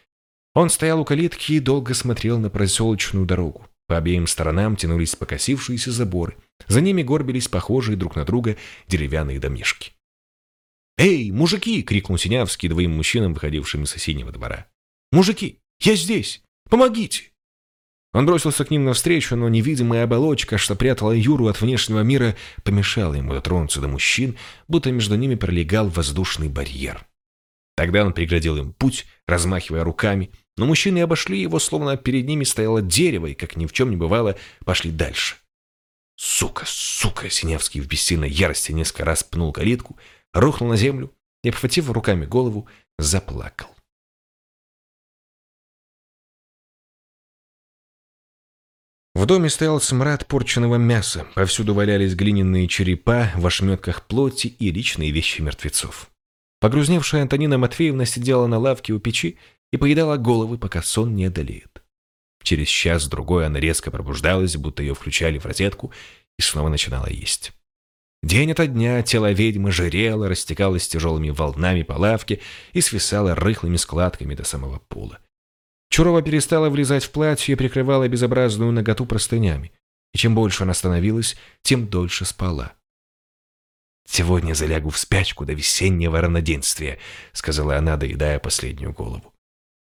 Он стоял у калитки и долго смотрел на проселочную дорогу. По обеим сторонам тянулись покосившиеся заборы. За ними горбились похожие друг на друга деревянные домишки. «Эй, мужики!» — крикнул Синявский двоим мужчинам, выходившим из соседнего двора. «Мужики, я здесь! Помогите!» Он бросился к ним навстречу, но невидимая оболочка, что прятала Юру от внешнего мира, помешала ему дотронуться до мужчин, будто между ними пролегал воздушный барьер. Тогда он преградил им путь, размахивая руками, но мужчины обошли его, словно перед ними стояло дерево, и, как ни в чем не бывало, пошли дальше. «Сука, сука!» Синявский в бессильной ярости несколько раз пнул калитку, рухнул на землю и, обхватив руками голову, заплакал. В доме стоял смрад порченного мяса, повсюду валялись глиняные черепа в ошметках плоти и личные вещи мертвецов. Погрузневшая Антонина Матвеевна сидела на лавке у печи и поедала головы, пока сон не одолеет. Через час-другой она резко пробуждалась, будто ее включали в розетку, и снова начинала есть. День ото дня тело ведьмы жирело, растекалось тяжелыми волнами по лавке и свисало рыхлыми складками до самого пола. Чурова перестала влезать в платье и прикрывала безобразную наготу простынями. И чем больше она становилась, тем дольше спала. «Сегодня залягу в спячку до весеннего равноденствия», — сказала она, доедая последнюю голову.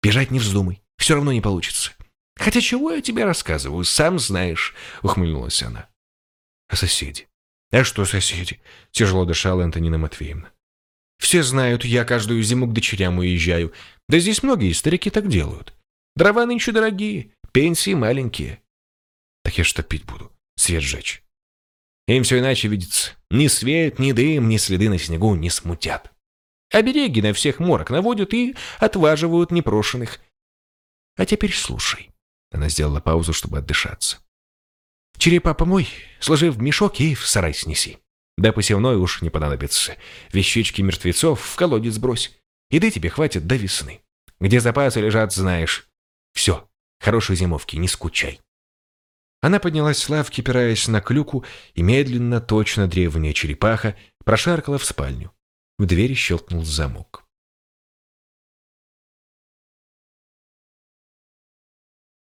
«Бежать не вздумай, все равно не получится». «Хотя чего я тебе рассказываю, сам знаешь», — ухмыльнулась она. «А соседи?» «А что соседи?» — тяжело дышала Антонина Матвеевна. «Все знают, я каждую зиму к дочерям уезжаю. Да здесь многие старики так делают. Дрова нынче дорогие, пенсии маленькие». «Так я что пить буду? Свет жечь?» Им все иначе видится. Ни свет, ни дым, ни следы на снегу не смутят. Обереги на всех морок наводят и отваживают непрошенных. А теперь слушай. Она сделала паузу, чтобы отдышаться. Черепа помой, сложи в мешок и в сарай снеси. Да посевной уж не понадобится. Вещички мертвецов в колодец брось. Еды тебе хватит до весны. Где запасы лежат, знаешь. Все, хорошей зимовки, не скучай. Она поднялась с лавки, опираясь на клюку, и медленно, точно древняя черепаха, прошаркала в спальню. В двери щелкнул замок.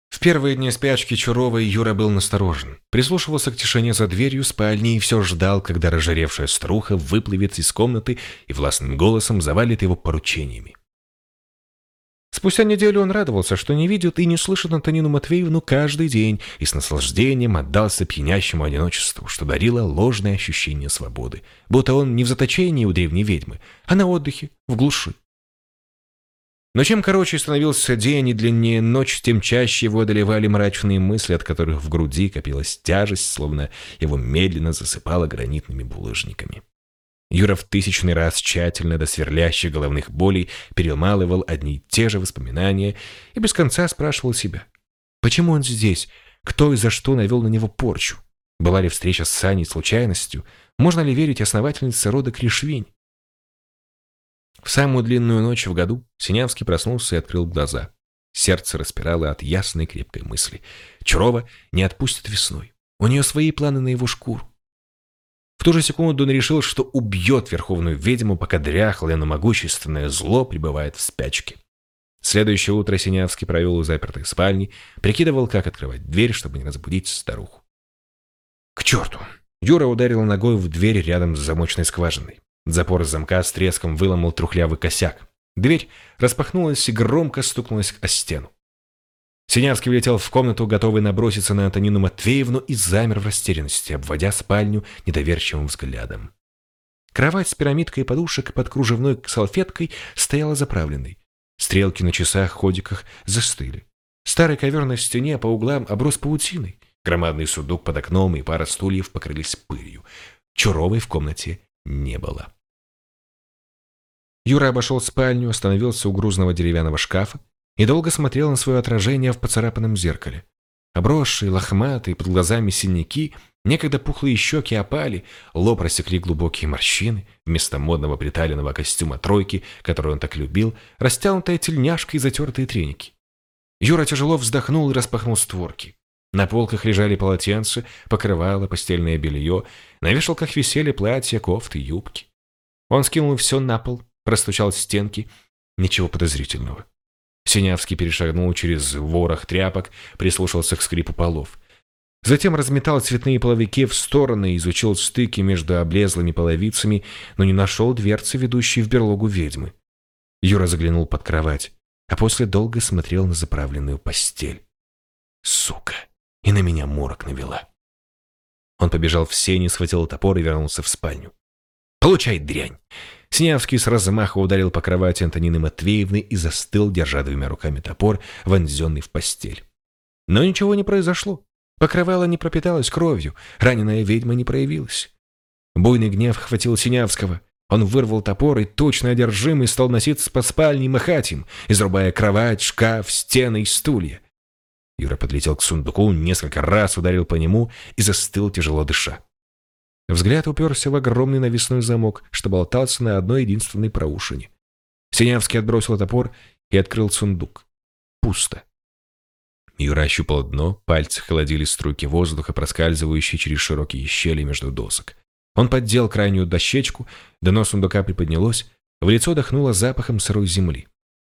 В первые дни спячки Чуровой Юра был насторожен. Прислушивался к тишине за дверью спальни и все ждал, когда разжаревшая струха выплывет из комнаты и властным голосом завалит его поручениями. Спустя неделю он радовался, что не видит и не слышит Антонину Матвеевну каждый день и с наслаждением отдался пьянящему одиночеству, что дарило ложное ощущение свободы, будто он не в заточении у древней ведьмы, а на отдыхе, в глуши. Но чем короче становился день и длиннее ночь, тем чаще его одолевали мрачные мысли, от которых в груди копилась тяжесть, словно его медленно засыпало гранитными булыжниками. Юра в тысячный раз тщательно до сверлящих головных болей перемалывал одни и те же воспоминания и без конца спрашивал себя. Почему он здесь? Кто и за что навел на него порчу? Была ли встреча с Саней случайностью? Можно ли верить основательнице рода Кришвинь? В самую длинную ночь в году Синявский проснулся и открыл глаза. Сердце распирало от ясной крепкой мысли. Чурова не отпустит весной. У нее свои планы на его шкуру. В ту же секунду он решил, что убьет верховную ведьму, пока дряхлое, но могущественное зло пребывает в спячке. Следующее утро Синявский провел у запертой спальни, прикидывал, как открывать дверь, чтобы не разбудить старуху. К черту! Юра ударил ногой в дверь рядом с замочной скважиной. Запор замка с треском выломал трухлявый косяк. Дверь распахнулась и громко стукнулась о стену. Синявский влетел в комнату, готовый наброситься на Антонину Матвеевну, и замер в растерянности, обводя спальню недоверчивым взглядом. Кровать с пирамидкой подушек под кружевной салфеткой стояла заправленной. Стрелки на часах-ходиках застыли. Старый ковер на стене по углам оброс паутиной. Громадный судок под окном и пара стульев покрылись пылью. Чуровой в комнате не было. Юра обошел спальню, остановился у грузного деревянного шкафа и долго смотрел на свое отражение в поцарапанном зеркале. Обросшие, лохматые, под глазами синяки, некогда пухлые щеки опали, лоб рассекли глубокие морщины, вместо модного приталенного костюма тройки, который он так любил, растянутая тельняшка и затертые треники. Юра тяжело вздохнул и распахнул створки. На полках лежали полотенца, покрывало, постельное белье, на вешалках висели платья, кофты, юбки. Он скинул все на пол, простучал стенки. Ничего подозрительного. Синявский перешагнул через ворох тряпок, прислушался к скрипу полов. Затем разметал цветные половики в стороны, изучил стыки между облезлыми половицами, но не нашел дверцы, ведущей в берлогу ведьмы. Юра заглянул под кровать, а после долго смотрел на заправленную постель. Сука! И на меня морок навела. Он побежал в сени, схватил топор и вернулся в спальню. «Получай, дрянь!» Синявский с размаха ударил по кровати Антонины Матвеевны и застыл, держа двумя руками топор, вонзенный в постель. Но ничего не произошло. Покрывало не пропиталось кровью, раненая ведьма не проявилась. Буйный гнев хватил Синявского. Он вырвал топор и, точно одержимый, стал носиться по спальне махать им, изрубая кровать, шкаф, стены и стулья. Юра подлетел к сундуку, несколько раз ударил по нему и застыл, тяжело дыша. Взгляд уперся в огромный навесной замок, что болтался на одной единственной проушине. Синявский отбросил топор и открыл сундук. Пусто. Юра ощупал дно, пальцы холодили струйки воздуха, проскальзывающие через широкие щели между досок. Он поддел крайнюю дощечку, дно сундука приподнялось, в лицо дохнуло запахом сырой земли.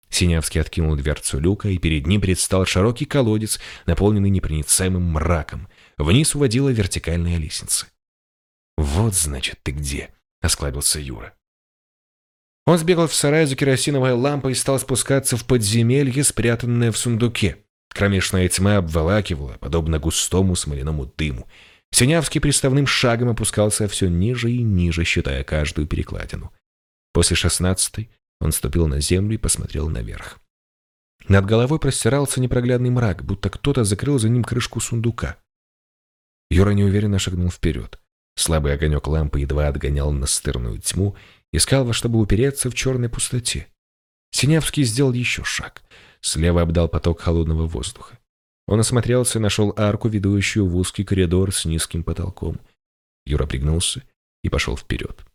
Синявский откинул дверцу люка, и перед ним предстал широкий колодец, наполненный непроницаемым мраком. Вниз уводила вертикальная лестница. «Вот, значит, ты где!» — осклабился Юра. Он сбегал в сарай за керосиновой лампой и стал спускаться в подземелье, спрятанное в сундуке. Кромешная тьма обволакивала, подобно густому смоляному дыму. Синявский приставным шагом опускался все ниже и ниже, считая каждую перекладину. После шестнадцатой он ступил на землю и посмотрел наверх. Над головой простирался непроглядный мрак, будто кто-то закрыл за ним крышку сундука. Юра неуверенно шагнул вперед. Слабый огонек лампы едва отгонял настырную тьму, искал во чтобы упереться в черной пустоте. Синявский сделал еще шаг. Слева обдал поток холодного воздуха. Он осмотрелся и нашел арку, ведущую в узкий коридор с низким потолком. Юра пригнулся и пошел вперед.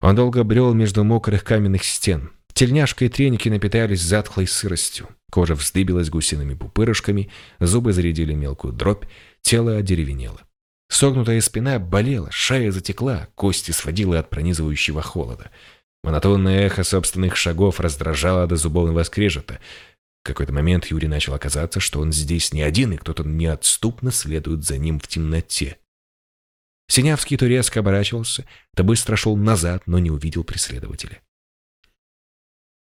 Он долго брел между мокрых каменных стен. Тельняшка и треники напитались затхлой сыростью. Кожа вздыбилась гусиными пупырышками, зубы зарядили мелкую дробь, тело одеревенело. Согнутая спина болела, шея затекла, кости сводила от пронизывающего холода. Монотонное эхо собственных шагов раздражало до зубовного скрежета. В какой-то момент Юрий начал оказаться, что он здесь не один, и кто-то неотступно следует за ним в темноте. Синявский то резко оборачивался, то быстро шел назад, но не увидел преследователя.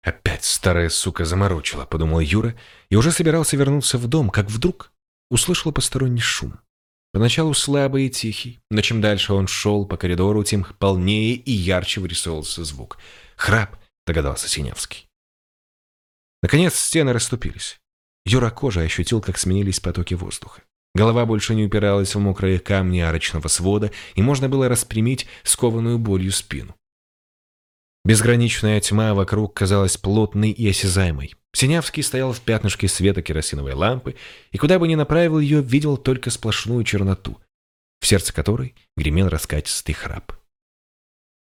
«Опять старая сука заморочила», — подумал Юра, и уже собирался вернуться в дом, как вдруг услышал посторонний шум. Поначалу слабый и тихий, но чем дальше он шел по коридору, тем полнее и ярче вырисовывался звук. «Храп», — догадался Синявский. Наконец стены расступились. Юра кожа ощутил, как сменились потоки воздуха. Голова больше не упиралась в мокрые камни арочного свода, и можно было распрямить скованную болью спину. Безграничная тьма вокруг казалась плотной и осязаемой. Синявский стоял в пятнышке света керосиновой лампы, и куда бы ни направил ее, видел только сплошную черноту, в сердце которой гремел раскатистый храп.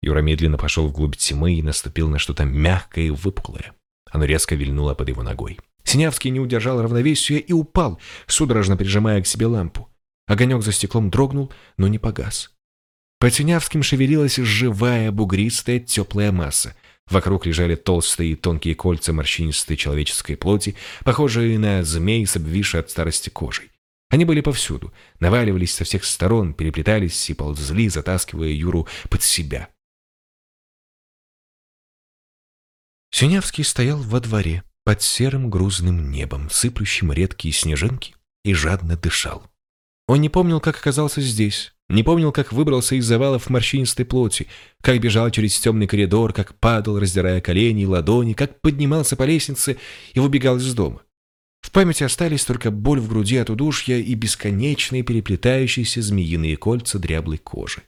Юра медленно пошел вглубь тьмы и наступил на что-то мягкое и выпуклое. Оно резко вильнуло под его ногой. Синявский не удержал равновесия и упал, судорожно прижимая к себе лампу. Огонек за стеклом дрогнул, но не погас. По Синявским шевелилась живая, бугристая, теплая масса. Вокруг лежали толстые и тонкие кольца морщинистой человеческой плоти, похожие на змей с обвисшей от старости кожей. Они были повсюду, наваливались со всех сторон, переплетались и ползли, затаскивая Юру под себя. Синявский стоял во дворе под серым грузным небом, сыплющим редкие снежинки, и жадно дышал. Он не помнил, как оказался здесь, не помнил, как выбрался из завалов морщинистой плоти, как бежал через темный коридор, как падал, раздирая колени и ладони, как поднимался по лестнице и выбегал из дома. В памяти остались только боль в груди от удушья и бесконечные переплетающиеся змеиные кольца дряблой кожи.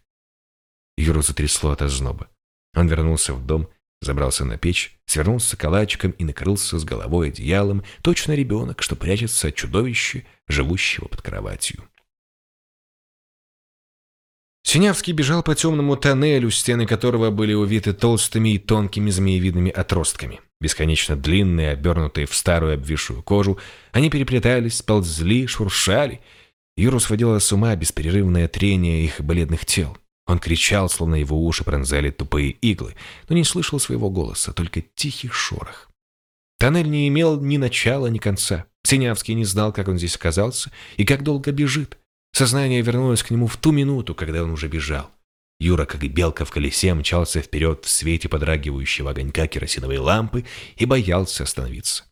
Юру затрясло от озноба. Он вернулся в дом, забрался на печь, свернулся калачиком и накрылся с головой одеялом, точно ребенок, что прячется от чудовища, живущего под кроватью. Синявский бежал по темному тоннелю, стены которого были увиты толстыми и тонкими змеевидными отростками. Бесконечно длинные, обернутые в старую обвисшую кожу, они переплетались, ползли, шуршали. Юру сводило с ума бесперерывное трение их бледных тел. Он кричал, словно его уши пронзали тупые иглы, но не слышал своего голоса, только тихий шорох. Тоннель не имел ни начала, ни конца. Синявский не знал, как он здесь оказался и как долго бежит. Сознание вернулось к нему в ту минуту, когда он уже бежал. Юра, как белка в колесе, мчался вперед в свете подрагивающего огонька керосиновой лампы и боялся остановиться.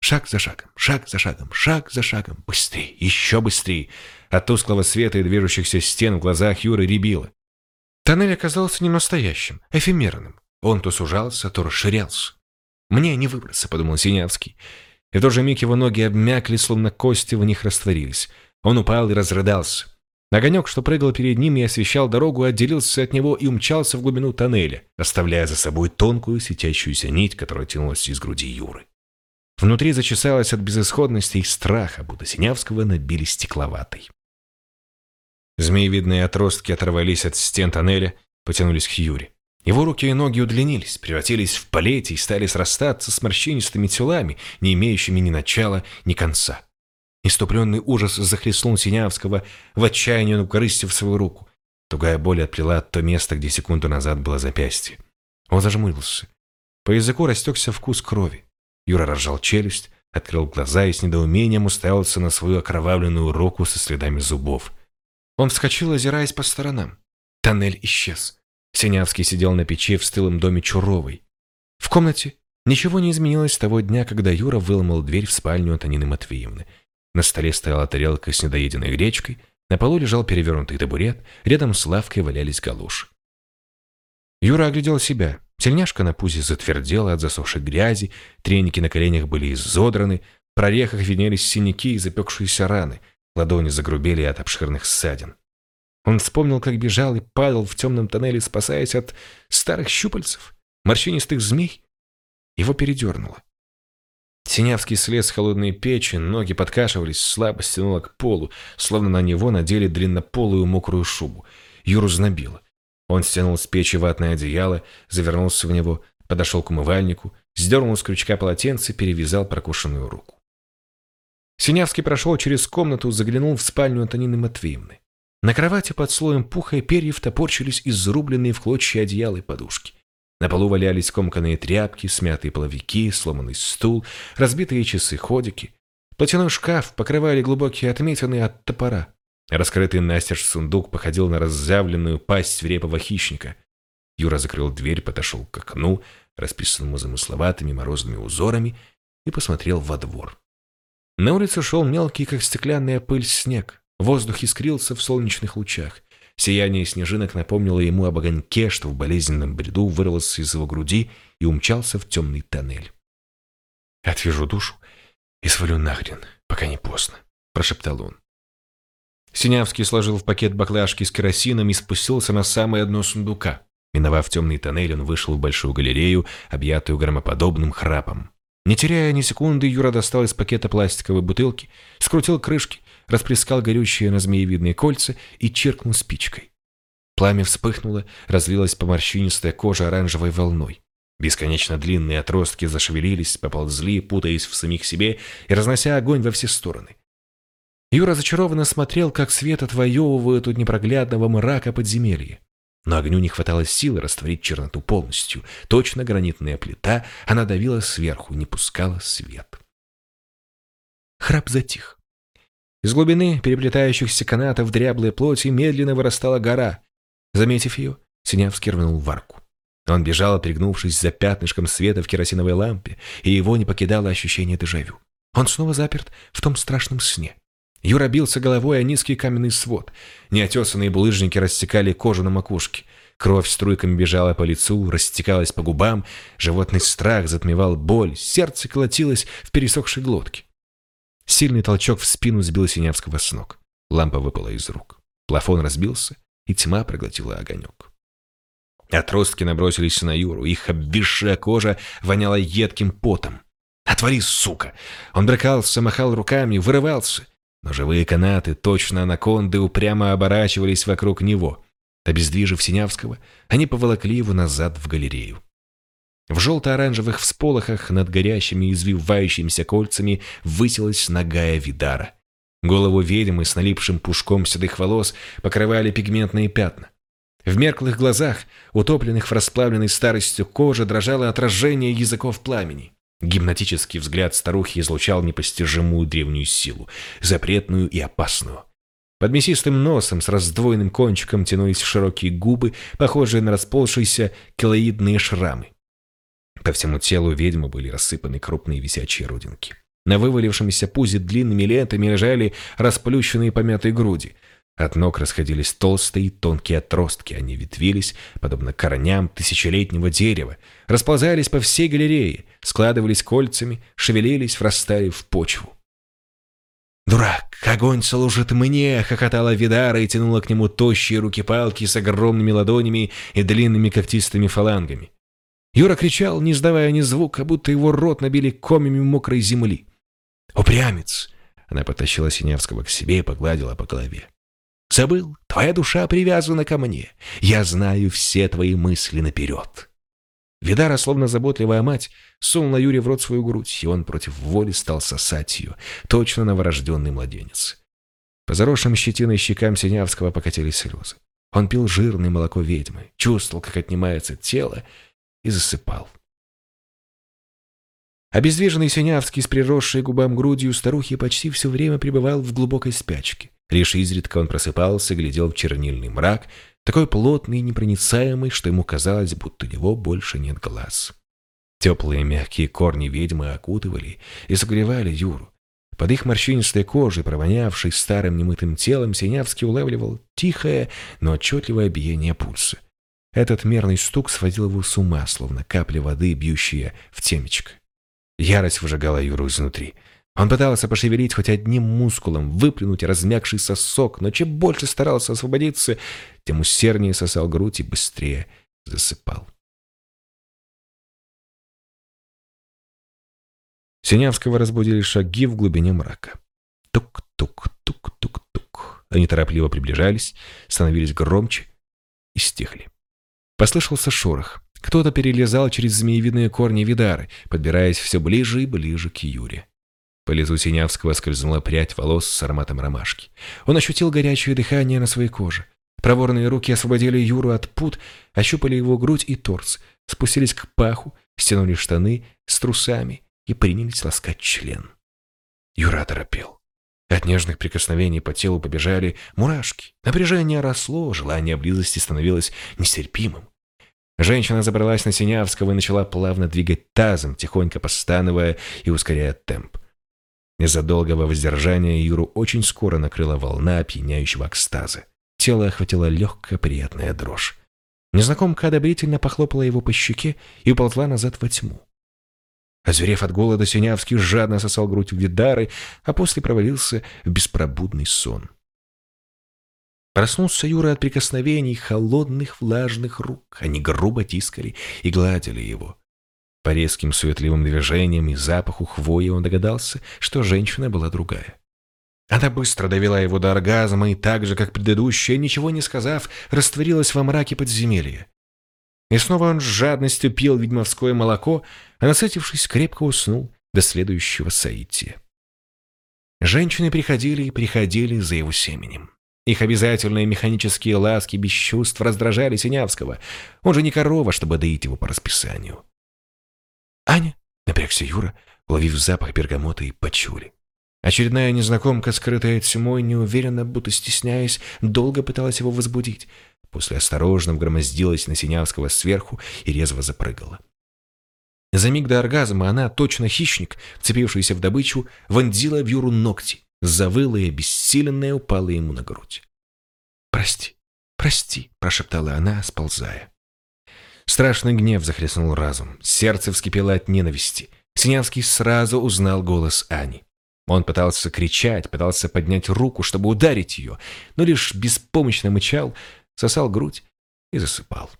Шаг за шагом, шаг за шагом, шаг за шагом, быстрее, еще быстрее. От тусклого света и движущихся стен в глазах Юры рябило. Тоннель оказался не настоящим, эфемерным. Он то сужался, то расширялся. «Мне не выбраться», — подумал Синявский. И в тот же миг его ноги обмякли, словно кости в них растворились. Он упал и разрыдался. Огонек, что прыгал перед ним и освещал дорогу, отделился от него и умчался в глубину тоннеля, оставляя за собой тонкую светящуюся нить, которая тянулась из груди Юры. Внутри зачесалась от безысходности и страха, будто Синявского набили стекловатой. Змеевидные отростки оторвались от стен тоннеля, потянулись к Юре. Его руки и ноги удлинились, превратились в палети и стали срастаться с морщинистыми телами, не имеющими ни начала, ни конца. Иступленный ужас захлестнул Синявского, в отчаянии он укорыстив свою руку. Тугая боль отплела то место, где секунду назад было запястье. Он зажмурился. По языку растекся вкус крови. Юра разжал челюсть, открыл глаза и с недоумением уставился на свою окровавленную руку со следами зубов. Он вскочил, озираясь по сторонам. Тоннель исчез. Синявский сидел на печи в стылом доме Чуровой. В комнате ничего не изменилось с того дня, когда Юра выломал дверь в спальню Антонины Матвеевны. На столе стояла тарелка с недоеденной гречкой, на полу лежал перевернутый табурет, рядом с лавкой валялись галуши. Юра оглядел себя. Тельняшка на пузе затвердела от засохшей грязи, треники на коленях были изодраны, в прорехах виднелись синяки и запекшиеся раны, ладони загрубели от обширных ссадин. Он вспомнил, как бежал и падал в темном тоннеле, спасаясь от старых щупальцев, морщинистых змей. Его передернуло. Синявский слез с холодной печи, ноги подкашивались, слабо стянуло к полу, словно на него надели длиннополую мокрую шубу. Юру знобило. Он стянул с печи ватное одеяло, завернулся в него, подошел к умывальнику, сдернул с крючка полотенце, перевязал прокушенную руку. Синявский прошел через комнату, заглянул в спальню Антонины Матвеевны. На кровати под слоем пуха и перьев топорчились изрубленные в клочья одеяла и подушки. На полу валялись комканные тряпки, смятые половики, сломанный стул, разбитые часы-ходики. Платяной шкаф покрывали глубокие отметины от топора. Раскрытый настежь сундук походил на разъявленную пасть свирепого хищника. Юра закрыл дверь, подошел к окну, расписанному замысловатыми морозными узорами, и посмотрел во двор. На улице шел мелкий, как стеклянная пыль, снег. Воздух искрился в солнечных лучах. Сияние снежинок напомнило ему об огоньке, что в болезненном бреду вырвался из его груди и умчался в темный тоннель. «Отвяжу душу и свалю нахрен, пока не поздно», — прошептал он. Синявский сложил в пакет баклажки с керосином и спустился на самое дно сундука. Миновав темный тоннель, он вышел в большую галерею, объятую громоподобным храпом. Не теряя ни секунды, Юра достал из пакета пластиковые бутылки, скрутил крышки расплескал горючие на змеевидные кольца и чиркнул спичкой. Пламя вспыхнуло, разлилось по морщинистой коже оранжевой волной. Бесконечно длинные отростки зашевелились, поползли, путаясь в самих себе и разнося огонь во все стороны. Юра зачарованно смотрел, как свет отвоевывает от непроглядного мрака подземелья. Но огню не хватало силы растворить черноту полностью. Точно гранитная плита, она давила сверху, не пускала свет. Храп затих. Из глубины переплетающихся канатов дряблой плоти медленно вырастала гора. Заметив ее, Синявский рванул в арку. Он бежал, пригнувшись за пятнышком света в керосиновой лампе, и его не покидало ощущение дежавю. Он снова заперт в том страшном сне. Юра бился головой о низкий каменный свод. Неотесанные булыжники растекали кожу на макушке. Кровь струйками бежала по лицу, растекалась по губам, животный страх затмевал боль, сердце колотилось в пересохшей глотке. Сильный толчок в спину сбил Синявского с ног. Лампа выпала из рук. Плафон разбился, и тьма проглотила огонек. Отростки набросились на Юру, их обвисшая кожа воняла едким потом. «Отвали, сука!» Он брыкался, махал руками, вырывался. Но живые канаты, точно анаконды, упрямо оборачивались вокруг него. Обездвижив Синявского, они поволокли его назад в галерею. В желто-оранжевых всполохах над горящими и извивающимися кольцами высилась ногая Видара. Голову ведьмы с налипшим пушком седых волос покрывали пигментные пятна. В мерклых глазах, утопленных в расплавленной старостью кожи, дрожало отражение языков пламени. Гипнотический взгляд старухи излучал непостижимую древнюю силу, запретную и опасную. Под мясистым носом с раздвоенным кончиком тянулись широкие губы, похожие на расползшиеся килоидные шрамы. По всему телу ведьмы были рассыпаны крупные висячие родинки. На вывалившемся пузе длинными лентами лежали расплющенные помятые груди. От ног расходились толстые и тонкие отростки, они ветвились, подобно корням тысячелетнего дерева, расползались по всей галерее, складывались кольцами, шевелились, врастали в почву. «Дурак, огонь служит мне!» — хохотала Видара и тянула к нему тощие руки-палки с огромными ладонями и длинными когтистыми фалангами. Юра кричал, не сдавая ни звука, будто его рот набили комьями мокрой земли. «Упрямец!» — она потащила Синявского к себе и погладила по голове. Забыл, твоя душа привязана ко мне. Я знаю все твои мысли наперед. Видара, словно заботливая мать, сунула Юре в рот свою грудь, и он против воли стал сосать ее, точно новорожденный младенец. По заросшим щетиной щекам Синявского покатились слезы. Он пил жирное молоко ведьмы, чувствовал, как отнимается тело, и засыпал. Обездвиженный Синявский с приросшей губам грудью старухи почти все время пребывал в глубокой спячке. Лишь изредка он просыпался, глядел в чернильный мрак, такой плотный и непроницаемый, что ему казалось, будто у него больше нет глаз. Теплые мягкие корни ведьмы окутывали и согревали Юру. Под их морщинистой кожей, провонявшей старым немытым телом, Синявский улавливал тихое, но отчетливое биение пульса. Этот мерный стук сводил его с ума, словно капли воды, бьющие в темечко. Ярость выжигала Юру изнутри. Он пытался пошевелить хоть одним мускулом, выплюнуть размягший сосок, но чем больше старался освободиться, тем усерднее сосал грудь и быстрее засыпал. Синявского разбудили шаги в глубине мрака. Тук-тук-тук-тук-тук. Они торопливо приближались, становились громче и стихли. Послышался шорох. Кто-то перелезал через змеевидные корни Видары, подбираясь все ближе и ближе к Юре. По лицу Синявского скользнула прядь волос с ароматом ромашки. Он ощутил горячее дыхание на своей коже. Проворные руки освободили Юру от пут, ощупали его грудь и торс, спустились к паху, стянули штаны с трусами и принялись ласкать член. Юра торопел. От нежных прикосновений по телу побежали мурашки. Напряжение росло, желание близости становилось нестерпимым. Женщина забралась на Синявского и начала плавно двигать тазом, тихонько постановая и ускоряя темп. Из-за долгого воздержания Юру очень скоро накрыла волна опьяняющего экстаза. Тело охватила легкая приятная дрожь. Незнакомка одобрительно похлопала его по щеке и уползла назад во тьму. Озверев от голода, Синявский жадно сосал грудь Видары, а после провалился в беспробудный сон. Проснулся Юра от прикосновений холодных влажных рук. Они грубо тискали и гладили его. По резким суетливым движениям и запаху хвои он догадался, что женщина была другая. Она быстро довела его до оргазма и так же, как предыдущая, ничего не сказав, растворилась во мраке подземелья. И снова он с жадностью пил ведьмовское молоко, а насытившись, крепко уснул до следующего соития. Женщины приходили и приходили за его семенем. Их обязательные механические ласки без чувств раздражали Синявского. Он же не корова, чтобы доить его по расписанию. «Аня?» — напрягся Юра, ловив запах бергамота и почули. Очередная незнакомка, скрытая тьмой, неуверенно, будто стесняясь, долго пыталась его возбудить. после осторожно вгромоздилась на Синявского сверху и резво запрыгала. За миг до оргазма она, точно хищник, вцепившийся в добычу, вонзила в Юру ногти, завыла и обессиленная упала ему на грудь. «Прости, прости», — прошептала она, сползая. Страшный гнев захлестнул разум, сердце вскипело от ненависти. Синявский сразу узнал голос Ани. Он пытался кричать, пытался поднять руку, чтобы ударить ее, но лишь беспомощно мычал, сосал грудь и засыпал.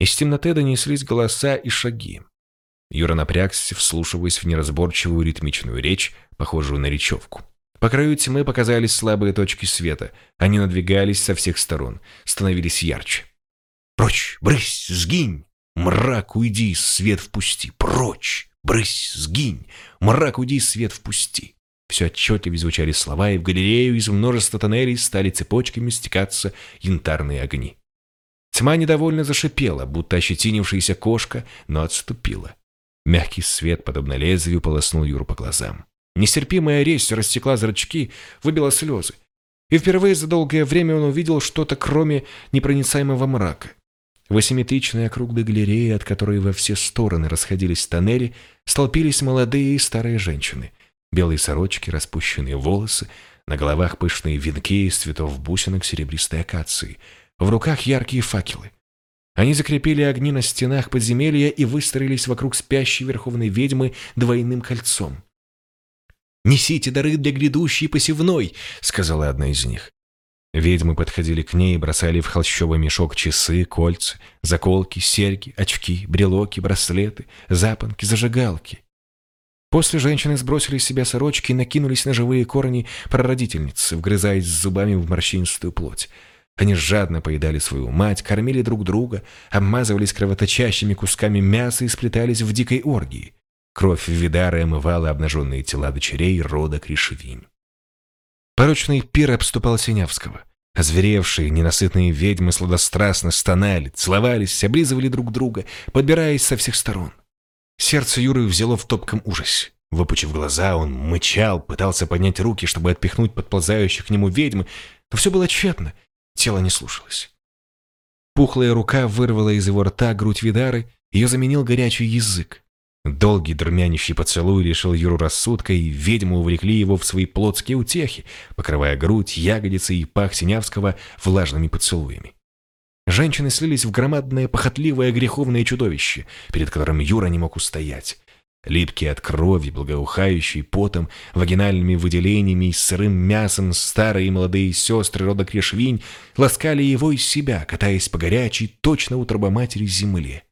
Из темноты донеслись голоса и шаги. Юра напрягся, вслушиваясь в неразборчивую ритмичную речь, похожую на речевку. По краю тьмы показались слабые точки света. Они надвигались со всех сторон, становились ярче. «Прочь! Брысь! Сгинь! Мрак, уйди! Свет впусти! Прочь! Брысь! Сгинь! Мрак, уйди! Свет впусти!» Все отчетливее звучали слова, и в галерею из множества тоннелей стали цепочками стекаться янтарные огни. Тьма недовольно зашипела, будто ощетинившаяся кошка, но отступила. Мягкий свет, подобно лезвию, полоснул Юру по глазам. Нестерпимая резь растекла зрачки, выбила слезы. И впервые за долгое время он увидел что-то, кроме непроницаемого мрака. Восьмитычной округлой галереи, от которой во все стороны расходились тоннели, столпились молодые и старые женщины. Белые сорочки, распущенные волосы, на головах пышные венки из цветов бусинок серебристой акации — в руках яркие факелы. Они закрепили огни на стенах подземелья и выстроились вокруг спящей верховной ведьмы двойным кольцом. «Несите дары для грядущей посевной», — сказала одна из них. Ведьмы подходили к ней и бросали в холщовый мешок часы, кольца, заколки, серьги, очки, брелоки, браслеты, запонки, зажигалки. После женщины сбросили с себя сорочки и накинулись на живые корни прародительницы, вгрызаясь зубами в морщинистую плоть. Они жадно поедали свою мать, кормили друг друга, обмазывались кровоточащими кусками мяса и сплетались в дикой оргии. Кровь Видары омывала обнаженные тела дочерей рода Кришевинь. Порочный пир обступал Синявского. Озверевшие, ненасытные ведьмы сладострастно стонали, целовались, облизывали друг друга, подбираясь со всех сторон. Сердце Юры взяло в топком ужасе. Выпучив глаза, он мычал, пытался поднять руки, чтобы отпихнуть подползающих к нему ведьмы, но все было тщетно. Тело не слушалось. Пухлая рука вырвала из его рта грудь Видары, ее заменил горячий язык. Долгий дурмянящий поцелуй лишил Юру рассудка, и ведьмы увлекли его в свои плотские утехи, покрывая грудь, ягодицы и пах Синявского влажными поцелуями. Женщины слились в громадное, похотливое, греховное чудовище, перед которым Юра не мог устоять. Липкие от крови, благоухающие потом, вагинальными выделениями и сырым мясом старые и молодые сестры рода Крешвинь ласкали его из себя, катаясь по горячей, точно утроба матери земле.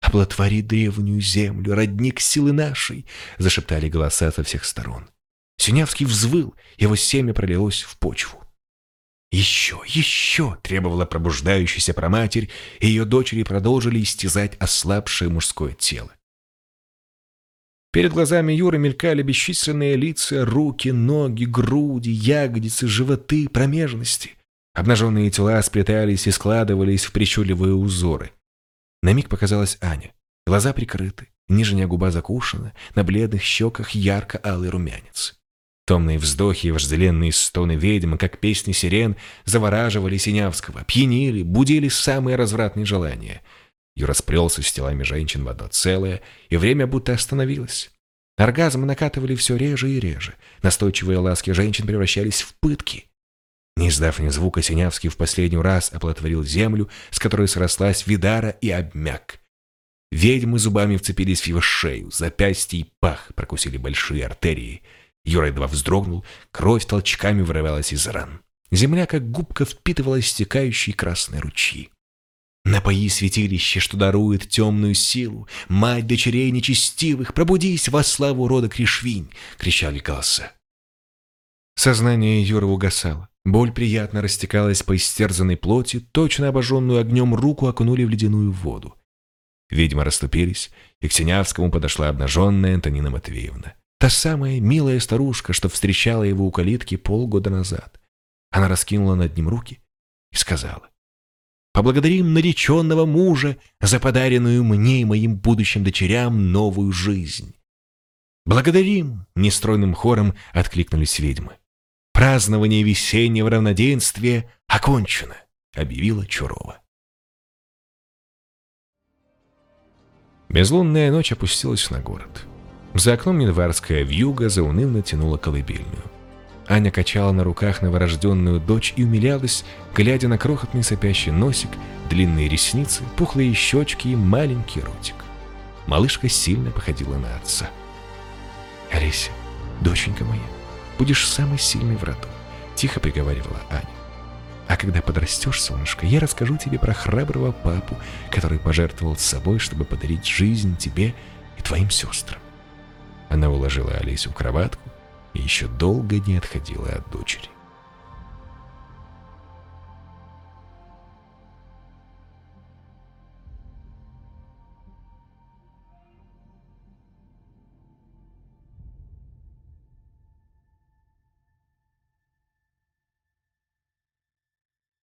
«Оплотвори древнюю землю, родник силы нашей!» — зашептали голоса со всех сторон. Синявский взвыл, его семя пролилось в почву. «Еще, еще!» — требовала пробуждающаяся проматерь, и ее дочери продолжили истязать ослабшее мужское тело. Перед глазами Юры мелькали бесчисленные лица, руки, ноги, груди, ягодицы, животы, промежности. Обнаженные тела сплетались и складывались в причудливые узоры. На миг показалась Аня. Глаза прикрыты, нижняя губа закушена, на бледных щеках ярко-алый румянец. Томные вздохи и вожделенные стоны ведьмы, как песни сирен, завораживали Синявского, пьянили, будили самые развратные желания — Юра сплелся с телами женщин в одно целое, и время будто остановилось. Оргазмы накатывали все реже и реже. Настойчивые ласки женщин превращались в пытки. Не издав ни звука, Синявский в последний раз оплодотворил землю, с которой срослась Видара и обмяк. Ведьмы зубами вцепились в его шею, запястье и пах прокусили большие артерии. Юра едва вздрогнул, кровь толчками вырывалась из ран. Земля, как губка, впитывала стекающие красные ручьи. Напои святилище, что дарует темную силу, Мать дочерей нечестивых, пробудись во славу рода Кришвинь!» — кричали голоса. Сознание Юры угасало. Боль приятно растекалась по истерзанной плоти, точно обожженную огнем руку окунули в ледяную воду. Ведьмы расступились, и к Синявскому подошла обнаженная Антонина Матвеевна. Та самая милая старушка, что встречала его у калитки полгода назад. Она раскинула над ним руки и сказала. Поблагодарим нареченного мужа за подаренную мне и моим будущим дочерям новую жизнь. «Благодарим!» — нестройным хором откликнулись ведьмы. «Празднование весеннего равноденствия окончено!» — объявила Чурова. Безлунная ночь опустилась на город. За окном январская вьюга заунывно тянула колыбельную. Аня качала на руках новорожденную дочь и умилялась, глядя на крохотный сопящий носик, длинные ресницы, пухлые щечки и маленький ротик. Малышка сильно походила на отца. «Олеся, доченька моя, будешь самой сильной в роду», — тихо приговаривала Аня. «А когда подрастешь, солнышко, я расскажу тебе про храброго папу, который пожертвовал собой, чтобы подарить жизнь тебе и твоим сестрам». Она уложила Олесю в кроватку и еще долго не отходила от дочери.